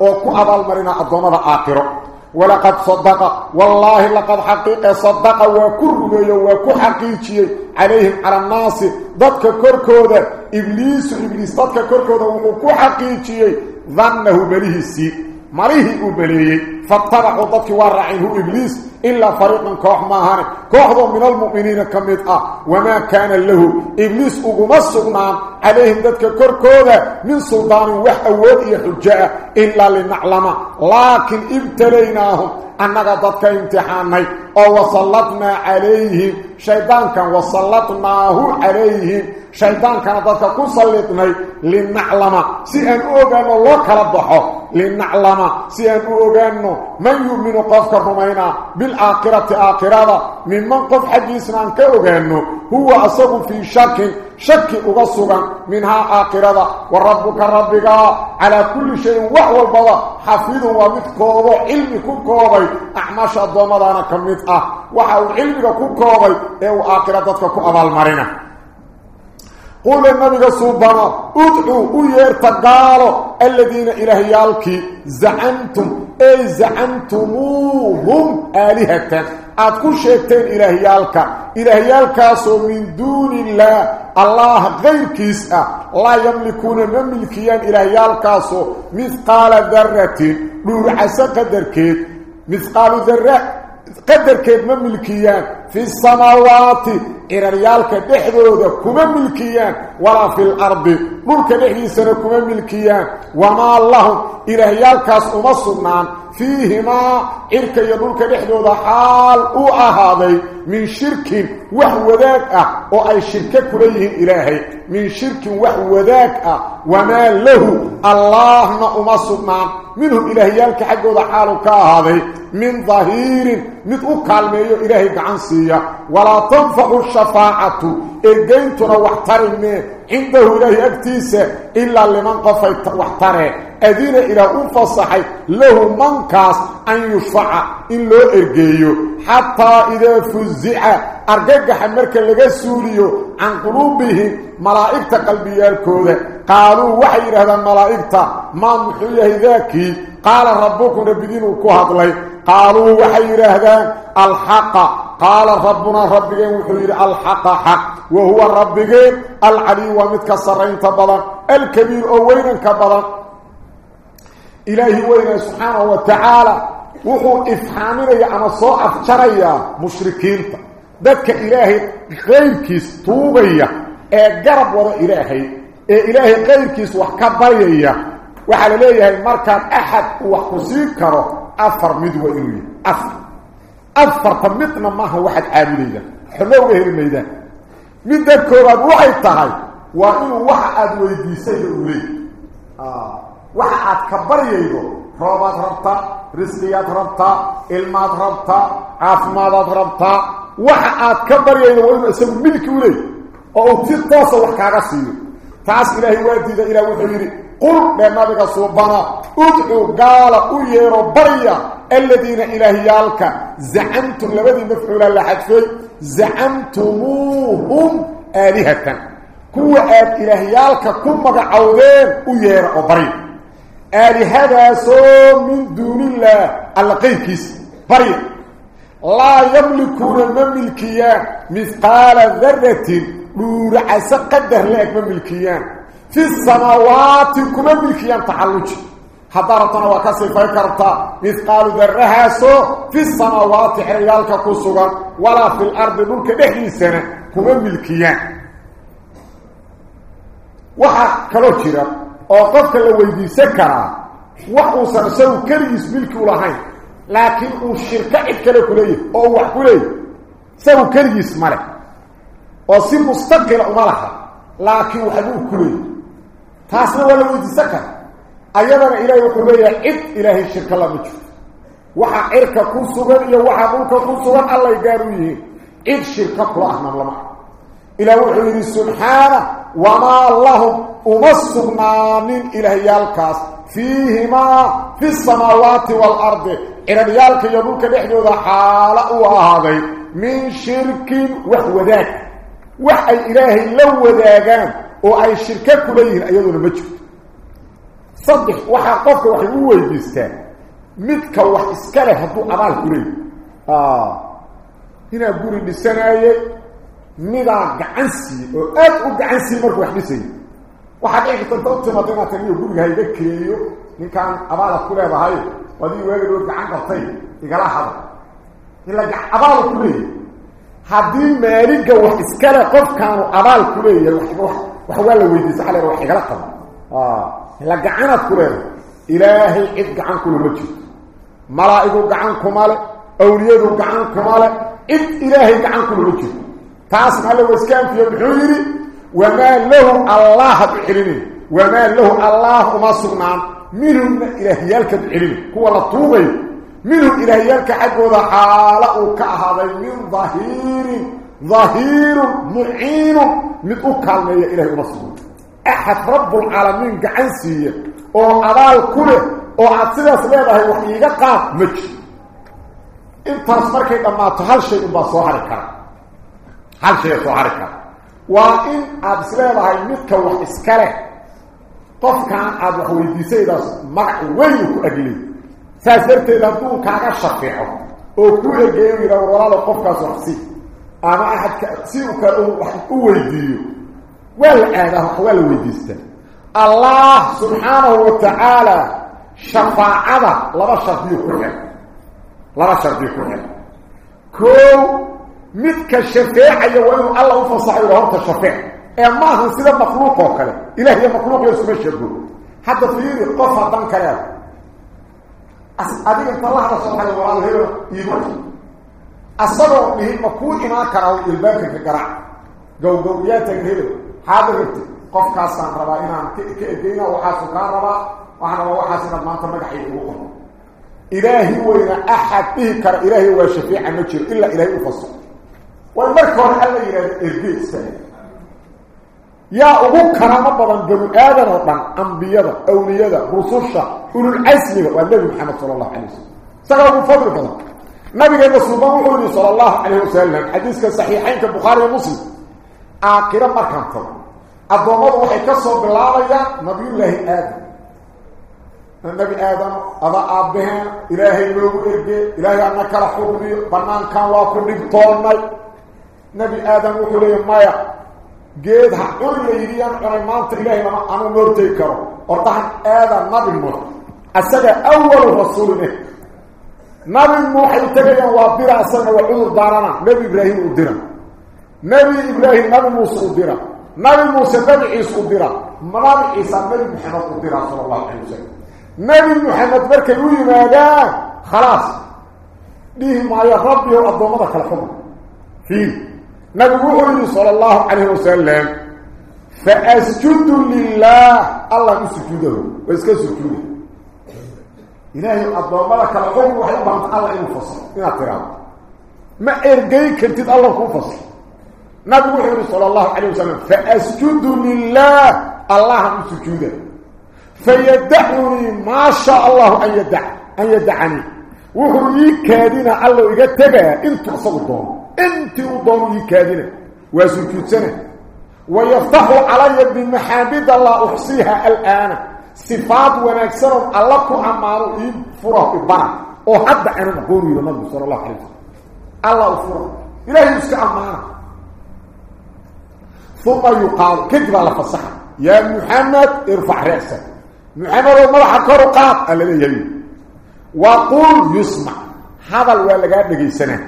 أو كو ابال مرنا ادونا اخره ولقد صدق. والله لقد حقيقة صدق وكرمي وكو حقيقي عليهم على الناس. ضدك كركودة. إبليس إبليس ضدك كركودة وكو حقيقي. ظنه بليه السيء مريه أبليه فاتبعوا ضدك ورعيه إبليس إلا فريقا كوح ماهان كوحظوا من المؤمنين كميطة وما كان له. إبليس أقمصنا عليهم ضدك كركودة من سلطان وحوات حجاء إلا لنعلم. لكن ابتليناهم. أنك ضدك امتحاني. أو وصلتنا عليه شيطان كان وصلتناه عليه شيطان كان ضدك كسلتني لنعلم. سيئن أوغان الله كالبحو لنعلم. سيئن أوغان من يؤمن قفك الرمينا بالآقرة آقرة ممن قف حديثنا كأوغان هو أصب في شك شك أغصبا منها آقرة وربك ربك على كل شيء وحو البضاء حفيظ ومتكوض علم كوكوضي أعماش الضمضان كمتأه وحو علمك كوكوضي أو آقرتك كو المرنة قول النبي سبحانه ادعوا ويرتقالوا الذين إلهيالك زعمتم أي زعمتموهم آلهة. أتكون شيئتين إلهيالك إلهيالك من دون الله. الله غير كيسا. لا يملكون مملكيان إلهيالك مثقال ذرة. نور عسى قدر كيد مثقال ذرة قدر كيد مملكيان في السماوات إراريالك دحدودا كما ملكيان ولا في الأرض ملك دحديسنا كما ملكيان. وما اللهم إراريالكاس أمصنان فيهما إرك يدولك دحدودا حال أهادي من شرك وهو ذاك أو شركة كليه إلهي. من شرك وهو ذاك وما له الله ما أمصنان منهم إلهيالك حقودا حالك هذا من ظهير مثل كالميو إلهي قعنسية ولا تنفع الشفاعة إرقينتنا واحترمه عنده إلهي أكتيسة إلا لمن قفيت واحتره أذين إلى أنفصحي له منكاس أن يشفع إن لو إرقيه حتى إذا فزع أرقق حمرك لغا سوريو. عن قلوبهم ملائكة قلبيالكوذة قالوا وحي هذا الملائكة ما محيه ذاكي قال ربكم ربدين وكوهد لي. قالوا وحي هذا الحق. قال ربنا ربنا وحير الحق حق. وهو ربنا العلي ومتك السرين تبضا الكبير أو وين كبضا إلهي وين سبحانه وتعالى وهو إفحامنا أما صوعة شرية مشركين. ذلك إلهي غير كيس طوبية قرب وضع إلهي. إلهي غير كيس وحكبرية وحال ليه مركب أحد وحكسيكره أفر مدوى إلوي أفر. أفر فمتنا معه واحد عاملية. حلوة الميدان. مدى كوراد وحي تهي وإنه واحد ويديسي أولي. آه. واحد كبر ييدو روبات ربطة رزقيات ربطة إلمات ربطة عافمات ربطة. واحد كبر ييدو وإنه اسم ملك أولي أو تتواصل وحكاها سيدو تاس إلهي وادي إلى وحيري. قل بنبيك سبحانه ادعوا قال ويرو بريا. الذين إلهيالك زعمتم لبدي مفعولا لحدفي زعمتموهم آلهة. كو آد إلهيالك كم مقعودين آلهة سو من دون الله. اللقيكيس بريا لا يملكون المملكيان مثقال ذرة. نور عسى قدر لك مملكيان في السماوات كما ملكيان تحلج. حضارتنا وكسفة كرتا مثقال ذرها سو في السماوات حريالك كسوغا. ولا في الأرض نلك دهي سنة. كما ملكيان وحا كلو oo qofka la weydiisan karaa wax uu sarsaw kaliis milki u lahayn laakiin uu shirka cid kale ku leeyahay oo wax ku leeyahay saw kaliis male oo si mustaqil uma laha laakiin waxa uu ku leeyahay taasna wala weydiisan kara ayadana ilaahay wuxuu leeyahay cid ilaahay shirka lama jirto waxa cirka ku sugan iyo waxa dhulka ku sugan alla gaar u yihiin cid shirka kula ahna lama ilaahay wuxuu yidhi subxaana وما لهم أمسقنا من إلهي الكاس فيهما في السماوات والأرض. إلهي الكاس يدوك نحن ذا حالقوا من شرك وحوذاك. وحي إلهي لو وذاكان وعي الشركات كبيرين أيضاً المجفة صدق وحي قفل وحي هو يبستان متك وحي إسكاله هدو أمال كبير آه. هنا بوري بستان آية. Midaa gacan siiye oo aad u gacan siiye markuu wax dhisayay waxaa dhici karta dad timaada inaad taniyo guriga hayga keeyo ninkaan abaalaad ku leedahay adii waagadood gacan qabtay igala hada ila abaal ku leeyahay haddii maaliga wax iskale qofkaanu abaal ku leeyahay wax waa la weydiisa xaleer wax igala qabo ila gacanaad ku leedahay ilaahay cid gacan kula ma jirto malaa'igu gacan kuma le awliyadu gacan kuma le cid ilaahay gacan kula ma jirto lahu allah had u celinin wamaa lahu allah uma sugnaan minhumna ilaahyaalkad celin kuwa la tuugayo minhum ilaahyaalka xaggooda xaala uu ka ahaaday min dahiirin dahiirun muciinun mid u kaalmeeya ilahay uma sugna axad rabbulcaalamiin gacan siiya oo abaal ku leh oo aad sidaas leedahay wax iiga qaad ma jiro intaas markay dhammaato iska leh qofkaan aada wax weydiisaydaas magac weynu ku agley saas darteed hadduu kaaga shafeeco oo ku egeeyo yidhah walaalo qofkaas wax si ama axadka si u kale wax u weydiiyo waa la aadaa wax waa la weydiistaa allah subxaanahu wa tacaala shafaacada laba shardiyo ku xel laba shardiyo ku xel koow مثل الشفيع يوانه الله وفصح يرهرت الشفيع اي ما هو مخلوق وكله إله هي مخلوق يسمي الشبه حتى فيه قفة تنكر أسأل أبي الله رسول الله وراء الهيرة يبني أسأل به مكون إما كراو إلباك في قرع جو جو ياتك هيرة هذا قلت قف كاستان ربا. إنا كئدينا وحاسو كان ربا. وحنا وحاسنا ما تمك حيبوه إلهي وإن أحد به كر إلهي وشفيع النجر إلا إلهي وفصل way marka hore alla yidhahda erge istaag yaa ugu karamo badan banu aadan oo dhan ambiyada awliyada rususha ululcasmiga waa nebi maxamed sala allahu calay wasalam isagaa ugu fadli badan nabigeena suuban wuxuu yihi sala allahu calayh wasalam xadiiska saxiixeynka bukhaari iyo muslim aakhiro markaan tago addoommadu waxay ka soo bilaabayaan nabiyullaahi aadam nabi aadam ada aabbaheen ilaahay loogu erge ilaahay ana kala xugmiyo نبي آدم وقل يوم مايا قيد حقول ليريا أنا مانت إله إلا ما أنا مرتي كرم أرضحن آدم نبي مر أسجى أول رسول منه نبي موحي تقيا وابرا أسجى وعذر دارنا نبي إبراهيم قدرا نبي إبراهيم نبي موسى قدرا نبي موسى نبي عيس قدرا نبي عيسى نبي محمد قدرا صلى الله عليه وسلم. نبي محمد بركة يوينا جاء خلاص. ديه معي ربي وأبو مدخل حمد فيه. نبي روحه صلى الله عليه وسلم. فأسجد لله. الله يسجد له ويسك كسجد إلهي إلى الله لك القوم وحبهم الله ينفصل يا كرام ما ارجيك انت الله ينفصل نبي روحه صلى الله عليه وسلم. فأسجد لله. الله يسجد له فيدعني ما شاء الله أن يدع أن يدعني. وحرمي كادنا الله يقتبع انت اصدقون انت وضر يكادنا وسكتنا ويفتح علي بمحابد الله أحصيها الآن. صفات ونكسر الله كعمار إن فرح بنا أو حد أنا بقول يا نبي صلى الله عليه وسلم. الله فرح إلى يسمع ثم يقال كذب على فصح؟ يا محمد ارفع رأسك. محمد وما راح قرقات الذي يقول وقول يسمع. هذا الولد قاعد بيسمع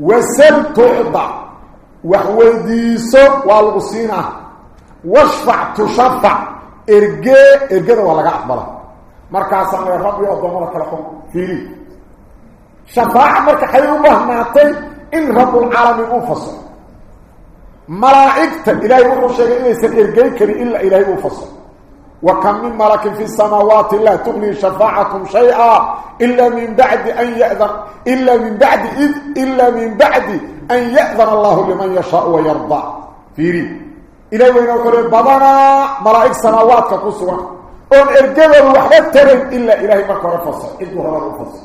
وسل تعضى وحويديسو والغسينة. واشفع تشفع. ارقاء ارقاء والقاء أقبله مركز سمع الرب يوضمنا كلكم فيري. شفاعة مركز حيوبه نعطي إن رب العالمين انفصل ملائكة إلهي شيء إنه يسر ارقاء كري إلا إلهي انفصل وكم من ملك في السماوات لا تغني شفاعتهم شيئا إلا من بعد أن يأذن إلا من بعد إذ إلا من بعد أن يأذن الله لمن يشاء ويرضى. فيري. إلى وين أقول؟ بضنا ملائك سماوات كقصوة أن إرجل الوحدة ترين إلا إلهي مركة رفصة إذن هو رفصة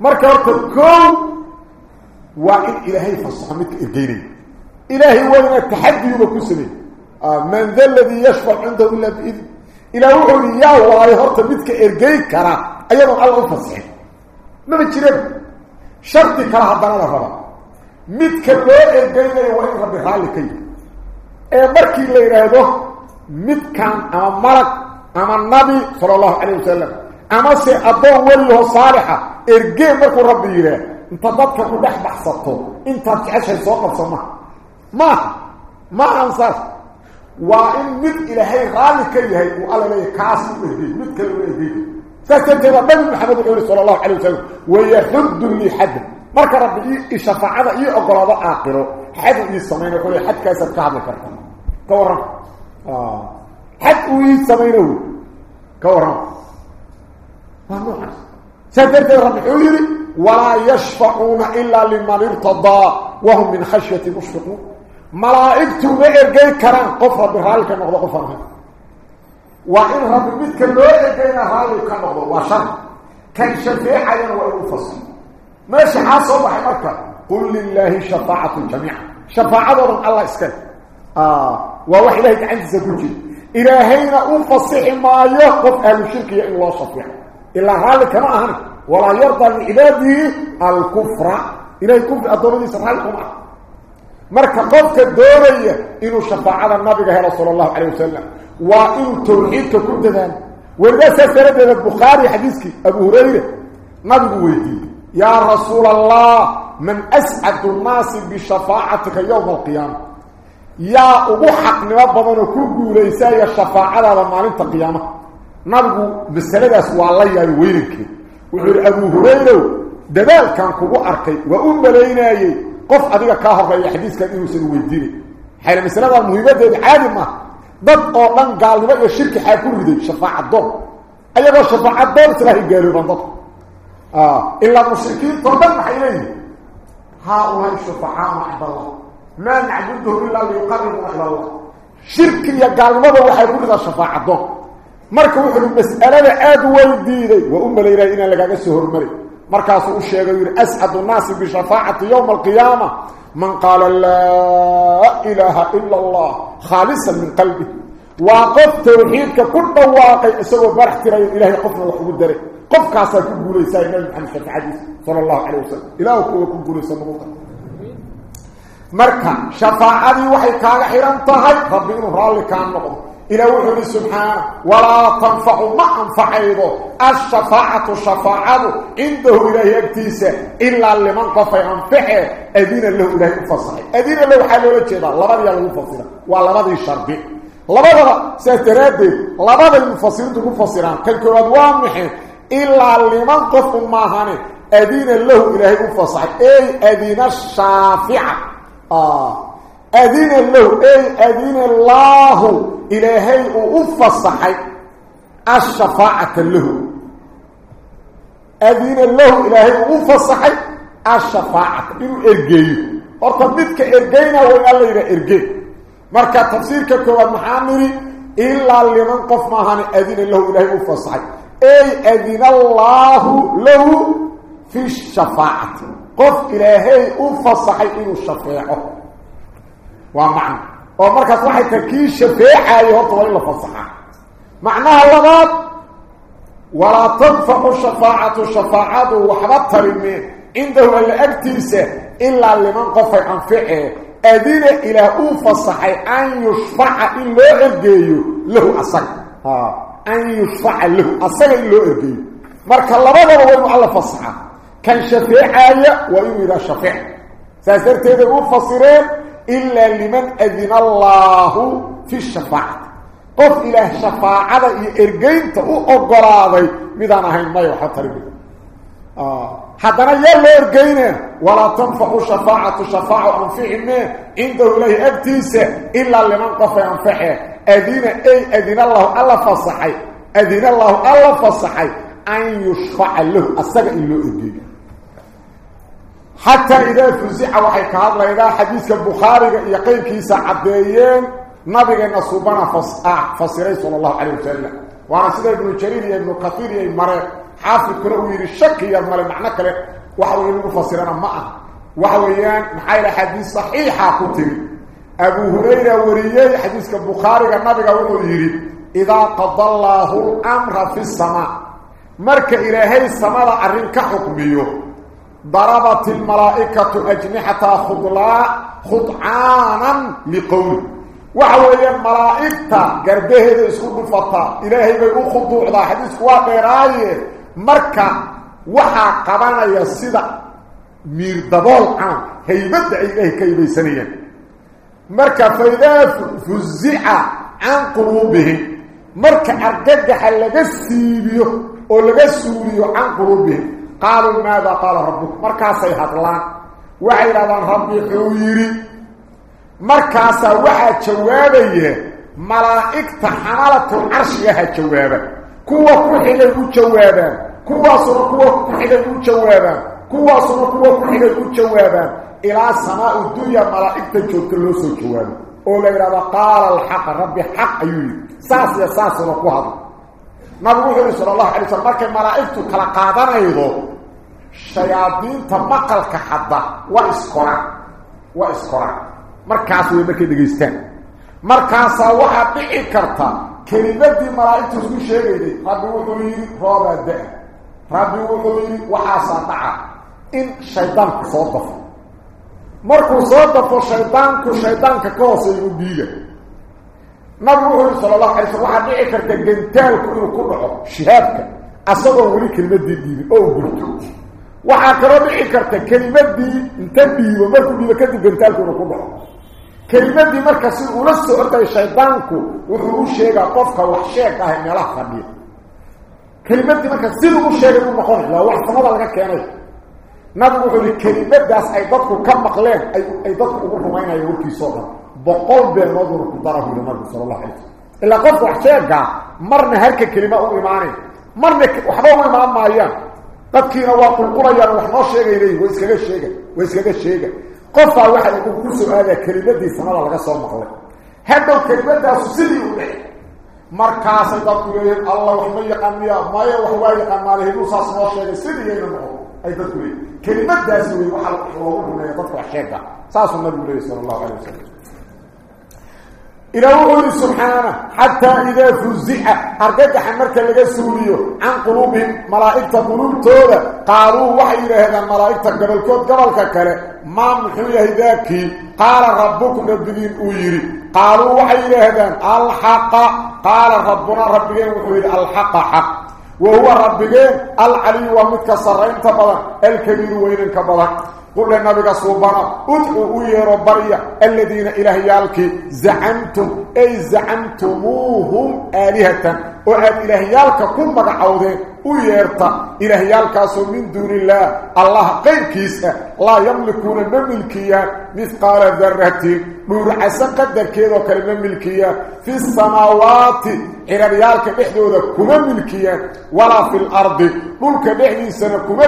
مركة رفصة وإن إلهي فصة مثل إرجيني. إلهي وين التحدي وكسمي آه من ذا الذي يشفع عنده إلا بإذن. إلى وحول إياه والله هرت بدك إرقيك كرا أيضا الله أنفسح ما بتشرب شرط كرا هدنا لفضا midka loo ergeynayo waa in rabbi raalli ka yihi ee markii la yidhaahdo midkan ama malag ama nabi sala allahu calayh wasalam amase addoon weliyaho saalixa ergee markuu rabbi yidhaah inta dadka ku dhex baxsato intaad jeceshahay soo qabso maha maaha maahan saas وإن مد إلى هاي غالي كيهي وقال لي كاسي مهدي مد كيهي سأكتب جدا بل محمد الأولي صلى الله عليه وسلم ويخد لي حد مرك ربي إشفع هذا إيه أقراض آخره حد إيه السمين يقول لي حد كاسد كعب الكرتان كورم حد إيه السمين هو كورم سأكتب ربي أولي ولا يشفعون إلا لمن ارتضى وهم من خشية مشفقون ملائكة ما ارجي كران قفر بحالك نقض قفرها وإن رب المدك اللي ارجينا هالك نقض وشر كان شفيحا ينوئه فصل ماشي حصل بحي مركة قل لله شفاعة الجميع شفاعة ورن الله اسكال آه ووحي له تعين زبوجي إلى هين أنفصح ما يقف أهل الشرك يا الله شفيع. إلا هالك ما أهل. ولا يرضى لعباده الكفر. إلهي كفر أدوني سرحالكم أهل قفك الدورية إنه شفاعة النبي صلى الله عليه وسلم وإن توحيدك كنت ذلك والناس سرد البخاري حديثك أبو هريرة نبي ويدي يا رسول الله من أسعد الناس بشفاعتك يوم القيامة يا أبو حق نبضن كوكو ليس يا شفاعة لما أنت قيامة نبغو بالسلدة سوى الله يا ويلك وحر أبو هريرة دبال كان كوكو أركي وأم لينا قف أديك كاهر في حديث كان إنه سنو الدين حين مسألة المهمة دي عادي ما ضد أولاً قال لبقى الشرك حيكون دي شفاعة دور أيضا شفاعة دور سلاحي قالوا بندق آه إلا المشركين طبعا حيلين هؤلاء الشفعاء عند الله ما نعبدهم إلا ليقربوا إلى الله شرك يقال ماذا وحيكون ذا شفاعة دون مركا وحل المسألة آد ويديدي وأم ليلة إنا لقاك السهر مري مركا سوء الشيخ يقول أسعد الناس بشفاعة يوم القيامة من قال لا إله إلا الله خالصا من قلبه وقف توحيدك كل واقع سوى برح ترى إلهي قفنا وحبود دري قف كاسا كقوليسا النبي محمد في الحديث صلى الله عليه وسلم إله كو كقوليسا موقع مركا شفاعتي وحي كاغا حيران طهي ربي إنه رالي كان نقض إلى وحده سبحانه ولا تنفع ما أنفعيده الشفاعة شفاعة عنده إليه اكتيسة إلا لمن قفى ينفعه. أدين له إليه أفصحي أدين له حلو لجيدا لبدا يلغو فصيلا ولبدا يشربي. لبدا سيترادي لبدا المفصلين تكون فصيران كان كواد وامحي إلا لمن قفى ماهاني أدين له إليه أفصحي أي أدين الشافعة. آه. أدين له أي أدين الله إلهي أفصحي الشفاعة له. أدين له إلهي أفصحي الشفاعة إنه إرقيه ورطبتك إرقينا وإن الله إلى إرقيه مركا تفسيرك كواد محامري إلا لمن قف ماهاني أدين له إلهي أفصحي أي أدين الله له في الشفاعة. قف إلهي أفصحي إنه الشفاعة ومعنى ومركز واحد تركيز شفاعة يهطوا إلا فصحة معناها اللغات ولا تنفع الشفاعة الشفاعة وحبط ترمين عنده إلا أبتيسة إلا لمن قفى أنفعه أدين إلى أفصحي أن يشفع إلا إرقيه له أصق أن يشفع له أصق إلا إرقيه مركز اللغات هو الله فصحة كان شفاعة وإنه إذا شفاع سأسرت هذا أفصرين إلا لمن أذن الله في الشفاعة. قف إله شفاعة إرقينت أقراضي مدان أهين ما يحطر به آه. حتى يلا إرقينه. ولا تنفع شفاعة شفاعة أنفعهم عنده إليه أبتيس إلا لمن قف ينفعه أذن أي أذن الله الله فصحي. أذن الله الله فصحي. أن يشفع له. أستغل له إرقينه حتى إذا فزع وحي كهضل إذا حديث البخاري يقين كيسا عبديين نبينا صوبنا فصيري صلى الله عليه وسلم. وأنا سيدة ابن جرير ابن كثير يا مرة حافظ كنوير الشك يا المرة معنى كله وحوي فصيرنا معه. وحويان محايلة حديث صحيحة كتير أبو هريرة وريي حديث البخاري النبي قال يري إذا قضى الله الأمر في السماء. مرك إلهي السماء أرنك حكميه ضربت الملائكة أجنحة خضلاء خضعانا لقول وحوية الملائكة قربه إذا يسكن الفطاء إلهي بيقول خضوع ذا حديث قوات إرائي مركا وحا قبانا يسيدا مير دبول عام. هيبدع إلهي كيبي سنيا مركا فإذا فزع عن قلوبهم. مركا أرقدح لغا سيبيو ولغا سوريو عن قلوبهم. قالوا ماذا قال ربك؟ مركا سيحط الله وعيرا ربي حويري مركا وحا جوابيه ملائكة حملة العرش يها جوابا كوا كحيلا جوابا كوا صر كوا كحيلا جوابا كوا صر كوا كحيلا جوابا إلى سماء الدنيا ملائكة جوت له سو جوابا la yiraahdo qaala alxaq rabbi xaq ayuu saas ya malaa'iktu kala qaadanaydo shayaadiinta maqalka hadda wa iskora wa iskora markaas way markay dhageystaan markaas waxa dhici karta kelimadii malaa'iktu isku sheegayday rabbi wuxuu yiri rooba da rabbi wuxuu yiri waxa saadaca in shaydaanku soo dafo markuu soo dafo shaydaanku shaydaanka ka hooseeyo dhiiga مروه صلى الله عليه وسلم واحد دي اكرت جنتال كله كله شهادك اصدر ولي كلمة دي دي أو قلتو واحد اكرت اكرت كلمة دي انتبه ومركو دي بكات جنتال كله كله كلمة دي مركز ولسه قلت يا شايدانك وحلو شايدة قفك وحشيك اهم يا لحفا دي كلمة دي مركز سيرو شايدة ومخونك لا واحد مضى لك كياني نبقى لكلمة دي اصعيدتك كم مقلين اي اصعيدتك ومعين اي وكي صغر بقلب نظر الضرب لنبي صلى الله عليه وسلم إلا قلت وحسابك مرنا هلك كلمة أمي مرنك وحبه إمام معيان قد كينا واقل القرآن وحنا الشيخ إليه ويسك غير الشيخ ويسك غير الشيخ قلت واحد يقول كسو هذا كلمة دي سنة على غسر مخلق هذا الكلمة دي سسلي ودي مركاس الدكتور يقول الله وحما يقام يا مايا وحوا يقام عليه نوسى سنة الشيخ سلي يقام أي تدكوري كلمة دي سنة وحل وحلوه من يطفع الشيخ ساسو النبي صلى الله عليه وسلم إلى وقل سبحانه حتى إذا فزع أرقدح مركا لغسوليو عن قلوبهم ملائكة قلوب تودا قالوا وحي هذا الملائكة قبل كود قبل ككلا ما محوية ذاك قال ربكم ربكين أويري. قالوا وحي هذا الحق. قال ربنا ربكين وحيري الحق حق. وهو ربكين العلي ومتكسرين تبضا الكبير وين كبضا قل النبي صوبنا ادعوا ويروا بريا الذين إلهيالك زعمتم أي زعمتموهم آلهة. وعد إلهيالك كل مقعودين ويرتا. إلهيالك من دون الله. الله غير كيسة. لا يملكون مملكية مثقال ذرة. نور حسن قدر كيدو كلمة ملكية. في السماوات. إلهيالك بحدود كما ملكية. ولا في الأرض. ملك بحدي سنة كما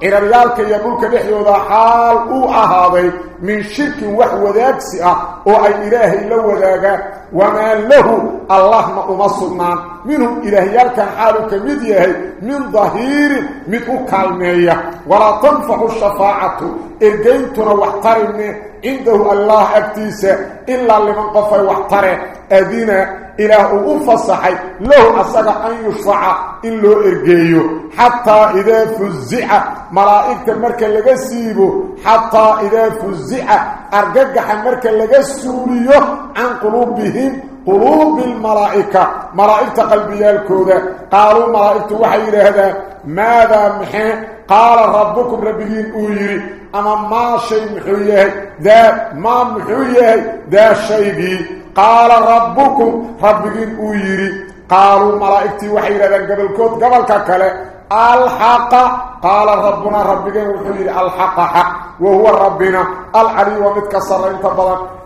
فيهما إلهيالك يملك بحدود حال أهاضي من شرك وحو ذاكسئة أو أي إلهي لو ذاك وما له الله ما أمصرنا. منهم كان حالك مديه من ظهير من أكالمية ولا تنفع الشفاعة. إرقينتنا واحترمنا عنده الله أكتيسة إلا لمن قفى واحتره أدينا إله أفصحي له أصدق أن يشفع إلا إرقيه حتى إذا فزع ملائكة مركا لغسيبه حتى إذا فزع أرقق مركا لغسوليه عن قلوبهم قلوب الملائكة. ملائكة قلبية الكودة. قالوا ملائكة وحي هذا ماذا محي؟ قال ربكم ربكين أويري. أما ما شيء محويه ذا ما محويه ذا شيء قال ربكم ربكين أويري. قالوا ملائكتي وحي هذا قبل كود قبل ككله الحق قال ربنا ربنا وحيد الحق حق وهو ربنا. العلي ومتكسر إنت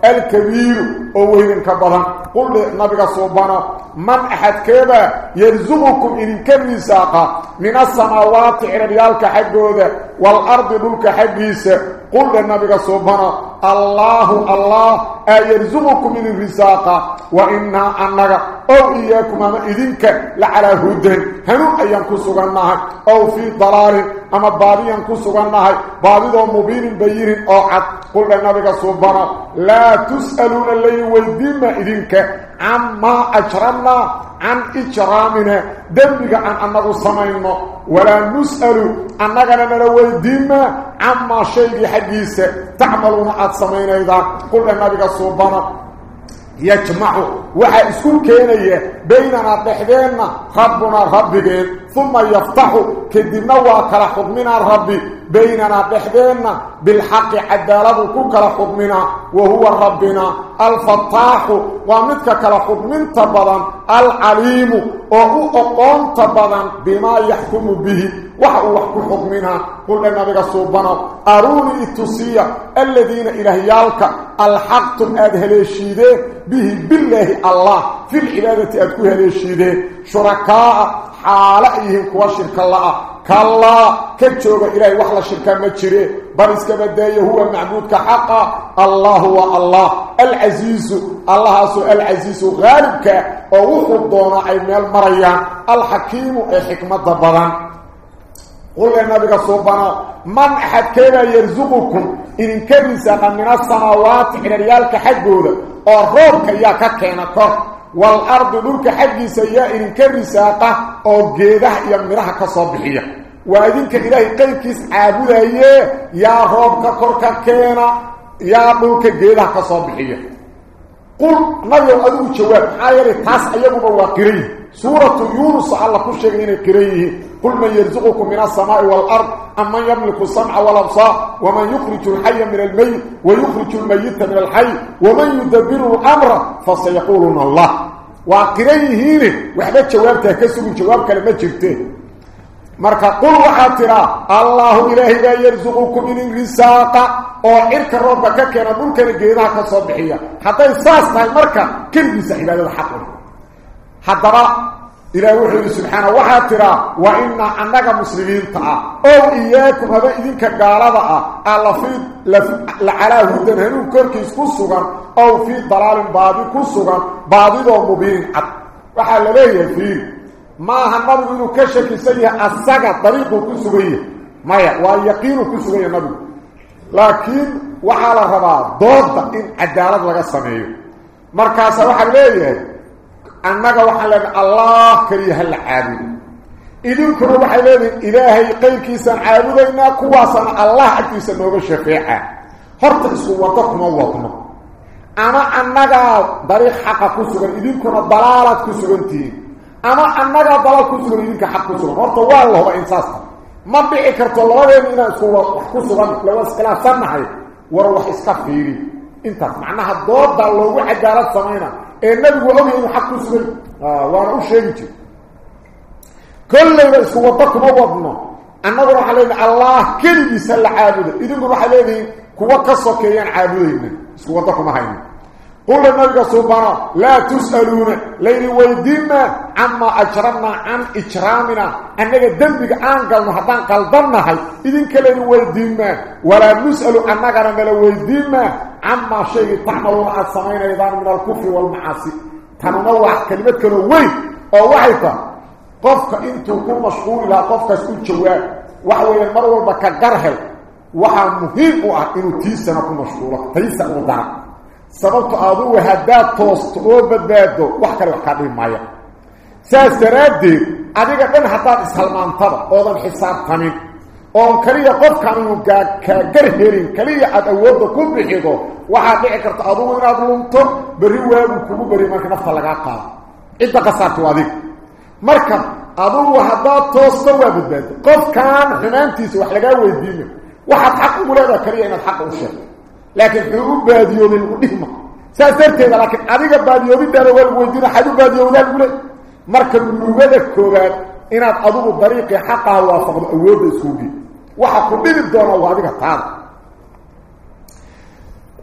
الكبير وهو كبضا قل نبي صوبنا من أحد كيبا يرزقكم إن كم ساقا من السماوات إلى ريالك حقوده والأرض دلك حقيسة. قل النبي صوبنا الله الله أيرزقكم من الرزاقة وإنا أنك أو إياكم أما إذنك لعلى هدى. هنو أيام كسوغناها أو في ضلال أما بابيا كسوغناها بابيضا مبين بيين أو عد. قل لنبيك سبحانه لا تسألون اللي ويدين إذنك. عما أجرمنا عن إجرامنا. دنبك عن أنه سمينا ولا نسأل أنك نلويدين عما شيء حديثة تعملون عد سمينا إذا. قل لنبيك سبحانه يجمع وحا اسكن كينيه بيننا دحدينا ربنا ربنا ثم يفتح كدنا وكلا حكمنا ربي. بيننا دحدينا بالحق عدالة كلا حكمنا وهو ربنا الفتاح. ومتك كلا حكمن تبضا العليم. وهو تبضا بما يحكم به. وحو وحكم حكمنا قل النبي سبحانه. أروني التسية الذين إلهيالك الحق أدهليشيده به بالله الله. في العبادة أدكوها ليشيده شركاء. حالئهم كوا شرك الله. كالله كجوغ إلهي وحلا شركا مجره بل اسكبدايه هو معبود كحقا الله هو الله. العزيز الله سو العزيز. غالبك ووحو الدونا أي ميل مريان الحكيم أي حكمة ضبضان قل النبي سبحانه من أحد كيف يرزقكم؟ إن رزقا من السماوات إلى ريالك حقوده. وروبك إياك كينا كر. والأرض دولك حقي كان رزاقه أو جيده يمرها كصبحية وإذنك إلهي قيلكيس عابده يا روبك كرك كينا يا دولك جيده كصبحية قل نبي أدو جواب حايري تاس أيضا واقريه سورة يونس على كل شيء من كريه. قل من يرزقكم من السماء والأرض أم من يملك السمع والأبصار؟ ومن يخرج الحي من الميت ويخرج الميت من الحي؟ ومن يدبر الأمر فسيقولون الله. وقريه هنا وحدة جوابته كسب جواب كلمة جبته. marka qul waxa tira allah ilaahi baa yarzuqukum min risaqa oo irka roobka ka keena dhulkana geedaha ka soo bixiya haday saas tahay ah idinka gaalada ah alla fii lacalaa hudan hanuun korkiis ku sugan ow fii dalaalin baadi ku sugan baadidoo mubiinin cad waxaa la leeyahay fiil maaha nabigu inuu ka shakisan yahay asaga dariiquu ku sugan yahay maya waa yaqiinuu ku sugan yahay nabigu laakiin waxaa la rabaa dooda in cadaalad laga sameeyo markaasa waxaa leeyahay أنك وحلك الله كريها العابد. إذن كنوا بحلالين إلهي قير كيسا عابدين كواسا الله حكيسا نوغ الشفيعة هرتك سواتك موطنا أما أنك بريح حقا كسر إذن كنوا بلالات كسوغنتي أما أنك بلالات كسوغا إذن كحق كسوغا هرتك والله وإنساسا ما بيعكرت الله وإننا كسوغا لو اسكلا سمحي وروح اسكفيري إنت معناها الضوء ده اللي هو حجارات سمينا jir kollayba isku waddo kuma wadno annaguna waxaa leedahay allah keligiisa la caabudo idinkuna waxaa leedihiin kuwa ka sokeeyaan caabudayna isku waddo kuma hayno قل النبي سبحانه لا تسألون. لين ويدينا عما أجرمنا عن إجرامنا. أنك دنبك عن قلنا حتى قلدنا هاي. إذن كلين ويدينا. ولا نسأل أنك نمل ويدينا عما شيء تعملون على السمين أيضا من الكفر والمعاصي. تنوع كلمة كنوين أو وحيطة قفك انتو كل مشغول لا قفك اسكول جواب وحوي المرور بك قرهل. وحا مهم إنو تيسنا كل مشغولة. تيسنا ودعم sababto adugu haddaad toosto oo badbaado wax kale wax kaa dhibi maaya saas daraaddeed adiga dhan haddaad ishalmaantada oodan xisaabtamin oon kaliya qofkan inu kaa gar helin kaliya aada awoodda ku bixido waxaad dhici karta adugu inaad lunto berri waagu kugu beri marka nafta lagaa qaado cidda qasaarta waa adiga marka adugu haddaad toosto waa badbaado qofkan xumaantiisa wax lagaa weydiina waxaad xaq ugu leedaha kaliya inaad xaqa u sheegto adiga baadiyoobidaada waa lagu weydiina xad u baadiyowdaa lagu leey marka murugada koowaad inaad adigu dariiqii xaqaha waafaqdo awoodda iskuugi waxa ku dhibi doona waa adiga taada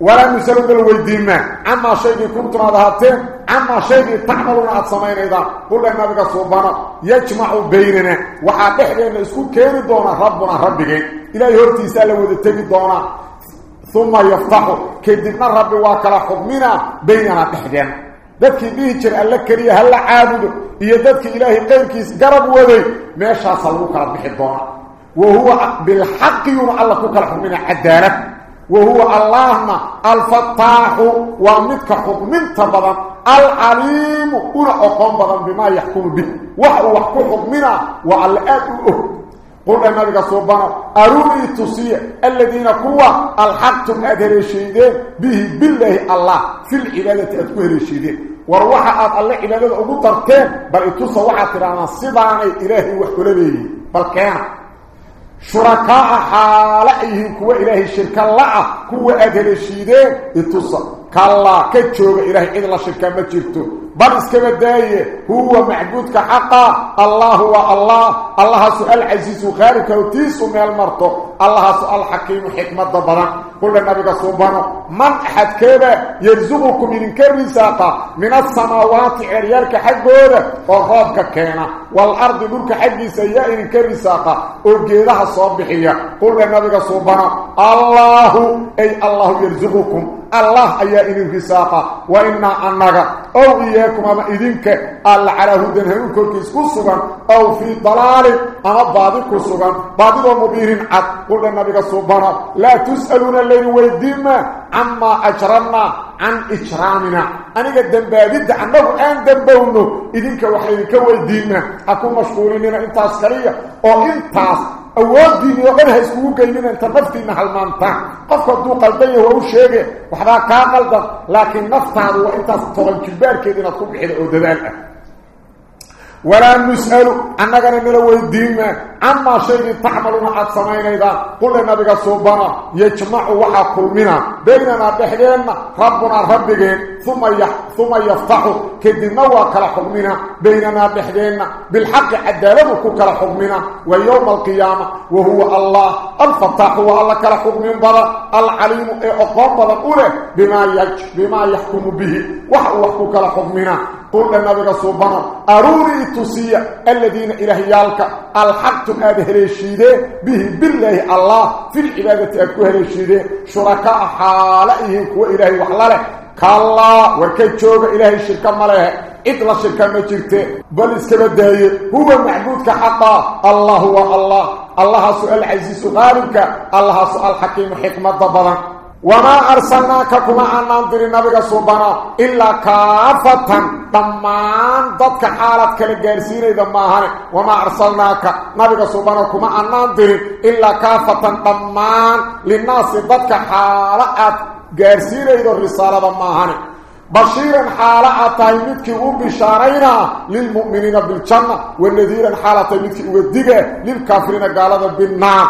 ولا نسأل بالويديما عما شيء كنتم هذاتين عما شيء تعملون أتصمين إذا قل لنا بك سبحانه يجمع بيننا وحاد إحدى أن اسكو كيري دونا ربنا ربك إلى يهرتي سالة وذتك دونا ثم يفتح. كدبنا ربي واكلا حكمنا بيننا تحجان ذاتك بيهجر ألا كريه هلا عابد. إيا ذاتك إلهي قيمكيس قرب وذي. ماشا صلوك ربي حدونا وهو بالحق يوم الله كوكا حكمنا عدالة وهو اللهم الفتاح ومدك حكمين تبضا. العليم أنا أقوم بما يحكم به. وحكم حكمنا وعلى آده قل النبي صوبنا أروني تسيء الذين قوة الحق أدهر الشيدين به بالله الله في العبادة أدهر الشيدين وروح أد الله عبادة أبو ترتين بل إتوسى وحترانا الصدعني إلهي وحكولبي. بل كان شركاء حالئهم كوا إلهي الشركة الله كوا أدهر الشيدين إتوسى كالله كتشوغ إلهي إذن الله شركة ما جرتو بل اسكما داية هو معبودك حقا. الله هو الله. الله سؤال عزيز وخارك وتيس من المرتو الله سؤال حكيم حكمة ضبرا قل النبي سبحانه من أحد كيبا يرزقكم من كرساقة من السماوات عريالك حقوده وغابك كينا. والأرض دولك حقي سيئة من كرساقة وقيدها الصبحية قل النبي سبحانه الله أي الله يرزقكم الله أي إذن رساقة وإنا أنك أو إياكم أما إذنك هدن هنوكو كيسكو سبان أو في ضلال أما بعضكو سبان بعضكو مبيرين عد قل النبي سبحانه لا تسألون الليل ويديما عما أجرنا عن إجرامنا أنا قد دنبادد عنه الآن دنبونه إذنك وحيدك ويديما أكون مشغولين إنت عسكرية أو إنت awoodiini oo dhan ha iskugu geynina inta naftiina halmaantaan qofka hadduu qaldanya waa u sheege waxbaa kaa qaldan laakiin naftaadu waa intaas toban jilbaarkeed inaad ku bixida oo dadaal ah ولا نسأل أننا نلوي ديما عما شيء تعملون عد سمينيدا قل النبي صوبنا يجمع وحا كلمنا بيننا بحلينا ربنا ربك ثم يح ثم يفتح كدنا وكلا حكمنا بيننا بحلينا بالحق عدالته كلا حكمنا ويوم القيامة وهو الله الفتاح الله كلا حكم بلا العليم أقوم أوله بما, بما يحكم به. وحو كلا حكمنا قل النبي صوبنا أروني تسيء الذين إلهيالك. الحق هذه الشيدة به بالله الله. في العبادة أكوه الشيدة شركاء حالئهم كو إلهي وحلاله. كالله وكيتشوغ إلهي الشركة مليه إطلع الشركة ما جرته بل اسكبدايه هو معبودك حقا. الله هو الله. الله سؤال عزيز غالبك. الله سؤال حكيم حكمة ضبرا. وما أرسلناك كما أن ننظر النبي سبحانه إلا كافة. ضمان ضدك حالتك للجارسين إذا ما هني وما أرسلناك نبي سبحانه كما أن ننظر إلا كافة. ضمان للناس ضدك حالات جارسين إذا الرسالة ما هني بشيرا حالة تايمتك وبشارينا للمؤمنين بالجنة والنذيرا حالة تايمتك وبدقة للكافرين قالوا بالنار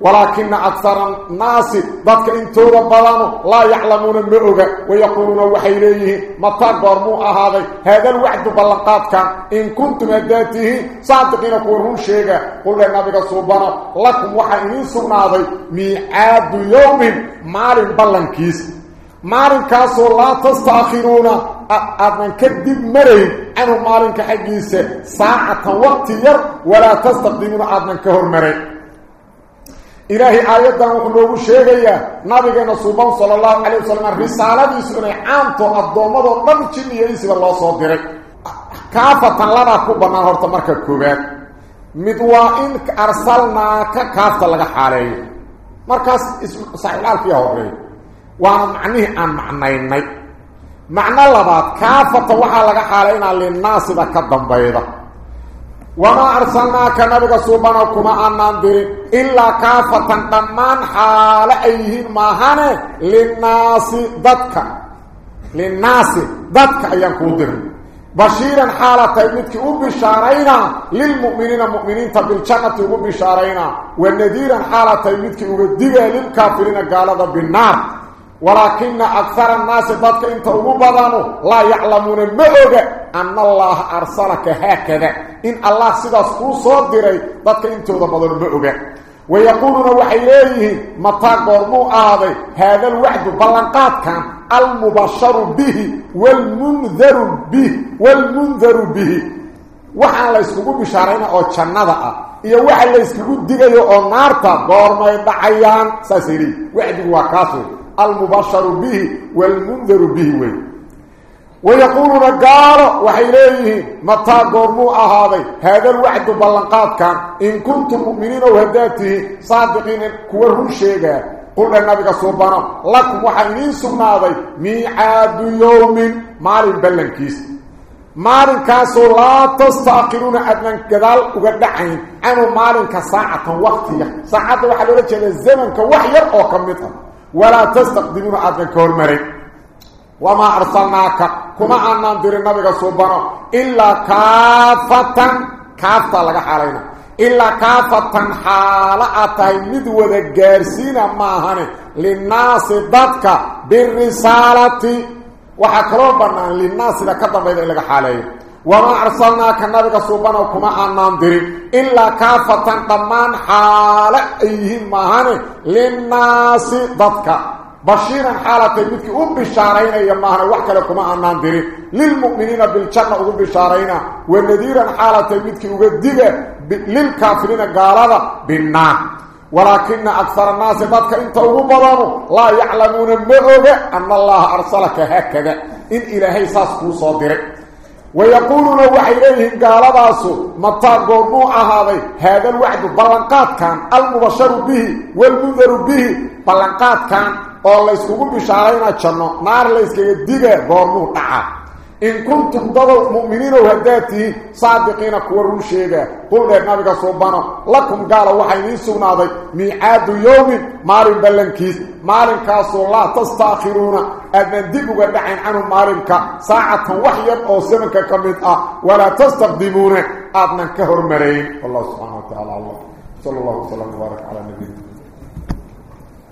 ولكن أكثر الناس ذاتك انتوبة بلانو لا يعلمون مئوغا ويقولون وحيليه متى قرموا هذا هذا الوعد بلنقات كان إن كنتم أداته صادقين كورهون شيئا. قل للنبي صوبانا لكم وحينين سناضي ميعاد يوم مال بلنكيس. مالin kaasoo laa tastakhiruuna aadnan kadib marayn canhu maalinka xaggiisa saacatan waqti yar walaa tastaqdimuuna aadnan ka hormarayn ilaahay aayaddan wuxuu noogu sheegayaa nabigeena suuban sala allahu calay wasalam risaaladiisu inay caamto addoommadoo dhan jin iyo insiba loo soo diray kaafatan ladaa ku bannaan horta marka koowaad mid waa in arsalnaaka kaafta laga xaaleeyo markaas saxiilaalkiya horeeyo waana macnihii aan macnaynay macno labaad kaafata waxaa وما أرسلناك نبغ سوبنا وكما أنان ديري إلا كافة تنمان حال أيهن ماهن للناس ذاتك. للناس ذاتك يا كودر. بشيرا حالة تأمدك وبشارينا للمؤمنين المؤمنين تبالجنة وبشارينا والنذيرا حالة تأمدك وبدئة للكافرين قالت بالنار ولكن أكثر الناس بدك أنت أبو لا يعلمون المعوغة أن الله أرسلك هكذا. إن الله سيداس قصود ديري بدك أنت أبو المعوغة ويقولون وحييه مطاق ورمو آذي. هذا الوحد بلنقات كان المباشر به والمنذر به والمنذر به. وحان ليسكو بشارين أو جنادة iyo wax la isku digayo oo naarta goormay dhacayaan sasiri wixdu waa kaasoo المبشر به والمنذر به وي. ويقولون قالوا وحيليه متى قرموا أهاضي هذا الوعد بلنقات كان. إن كنتم مؤمنين وهداته صادقين كوره الشيء قلنا النبي صوبنا لكم وحينين سمناضي. ميعاد يوم مال بلنكيس. maalinkaasoo laa tastaaqiruuna adnan gadaal uga dhacayn canhu maalinka saacatan waktiya saacadda waxaa loola jeeda zamanka wax ولا تستقدموا عدن كورمري وما أرسلناك. كما أن دير النبي صبحنا إلا كافة كافة لك حالينا. إلا كافة حالة تهمد وده جارسين أماهن للناس ضدك بالرسالة. وحكروا بنا للناس لكتب إذن لك حالينا. وما أرسلناك النبي صوبنا كما أنام ديري إلا كافة ضمان حال أيهم مهاني للناس ضدك. بشيرا حالة يمتك أم بشارين أيهم مهاني وحكا لكما أنام ديري للمؤمنين بالجنة أم بشارين ونذيرا حالة يمتك أقدق للكافرين قال بالنار. ولكن أكثر الناس ذاتك انت أغبضانوا لا يعلمون مؤغة أن الله أرسلك هكذا. إن إلهي ساسكو صادرك ويقولون وحيليهم قال باسو متى قرنوا هذا هذا الوعد بلنقات كان المبشر به والمنذر به بلنقات كان الله يسكو بشارين أجنو. نار ليسكو يدقى قرنوا تعا إن كنتم ضدوا مؤمنين وهداتي صادقين كورون شيئا قل لك نبيك صوبانا لكم قالوا وحينين سوناضي ميعاد يوم مارن بلنكيس. مارن كاسو الله تستأخرون. أدن ديبوا قدعين عنه مارنك ساعة وحيا أو سمك كمتأ ولا تستقدمون أدن كهر مرين. الله سبحانه وتعالى. الله صلى الله وسلم وبارك على نبينا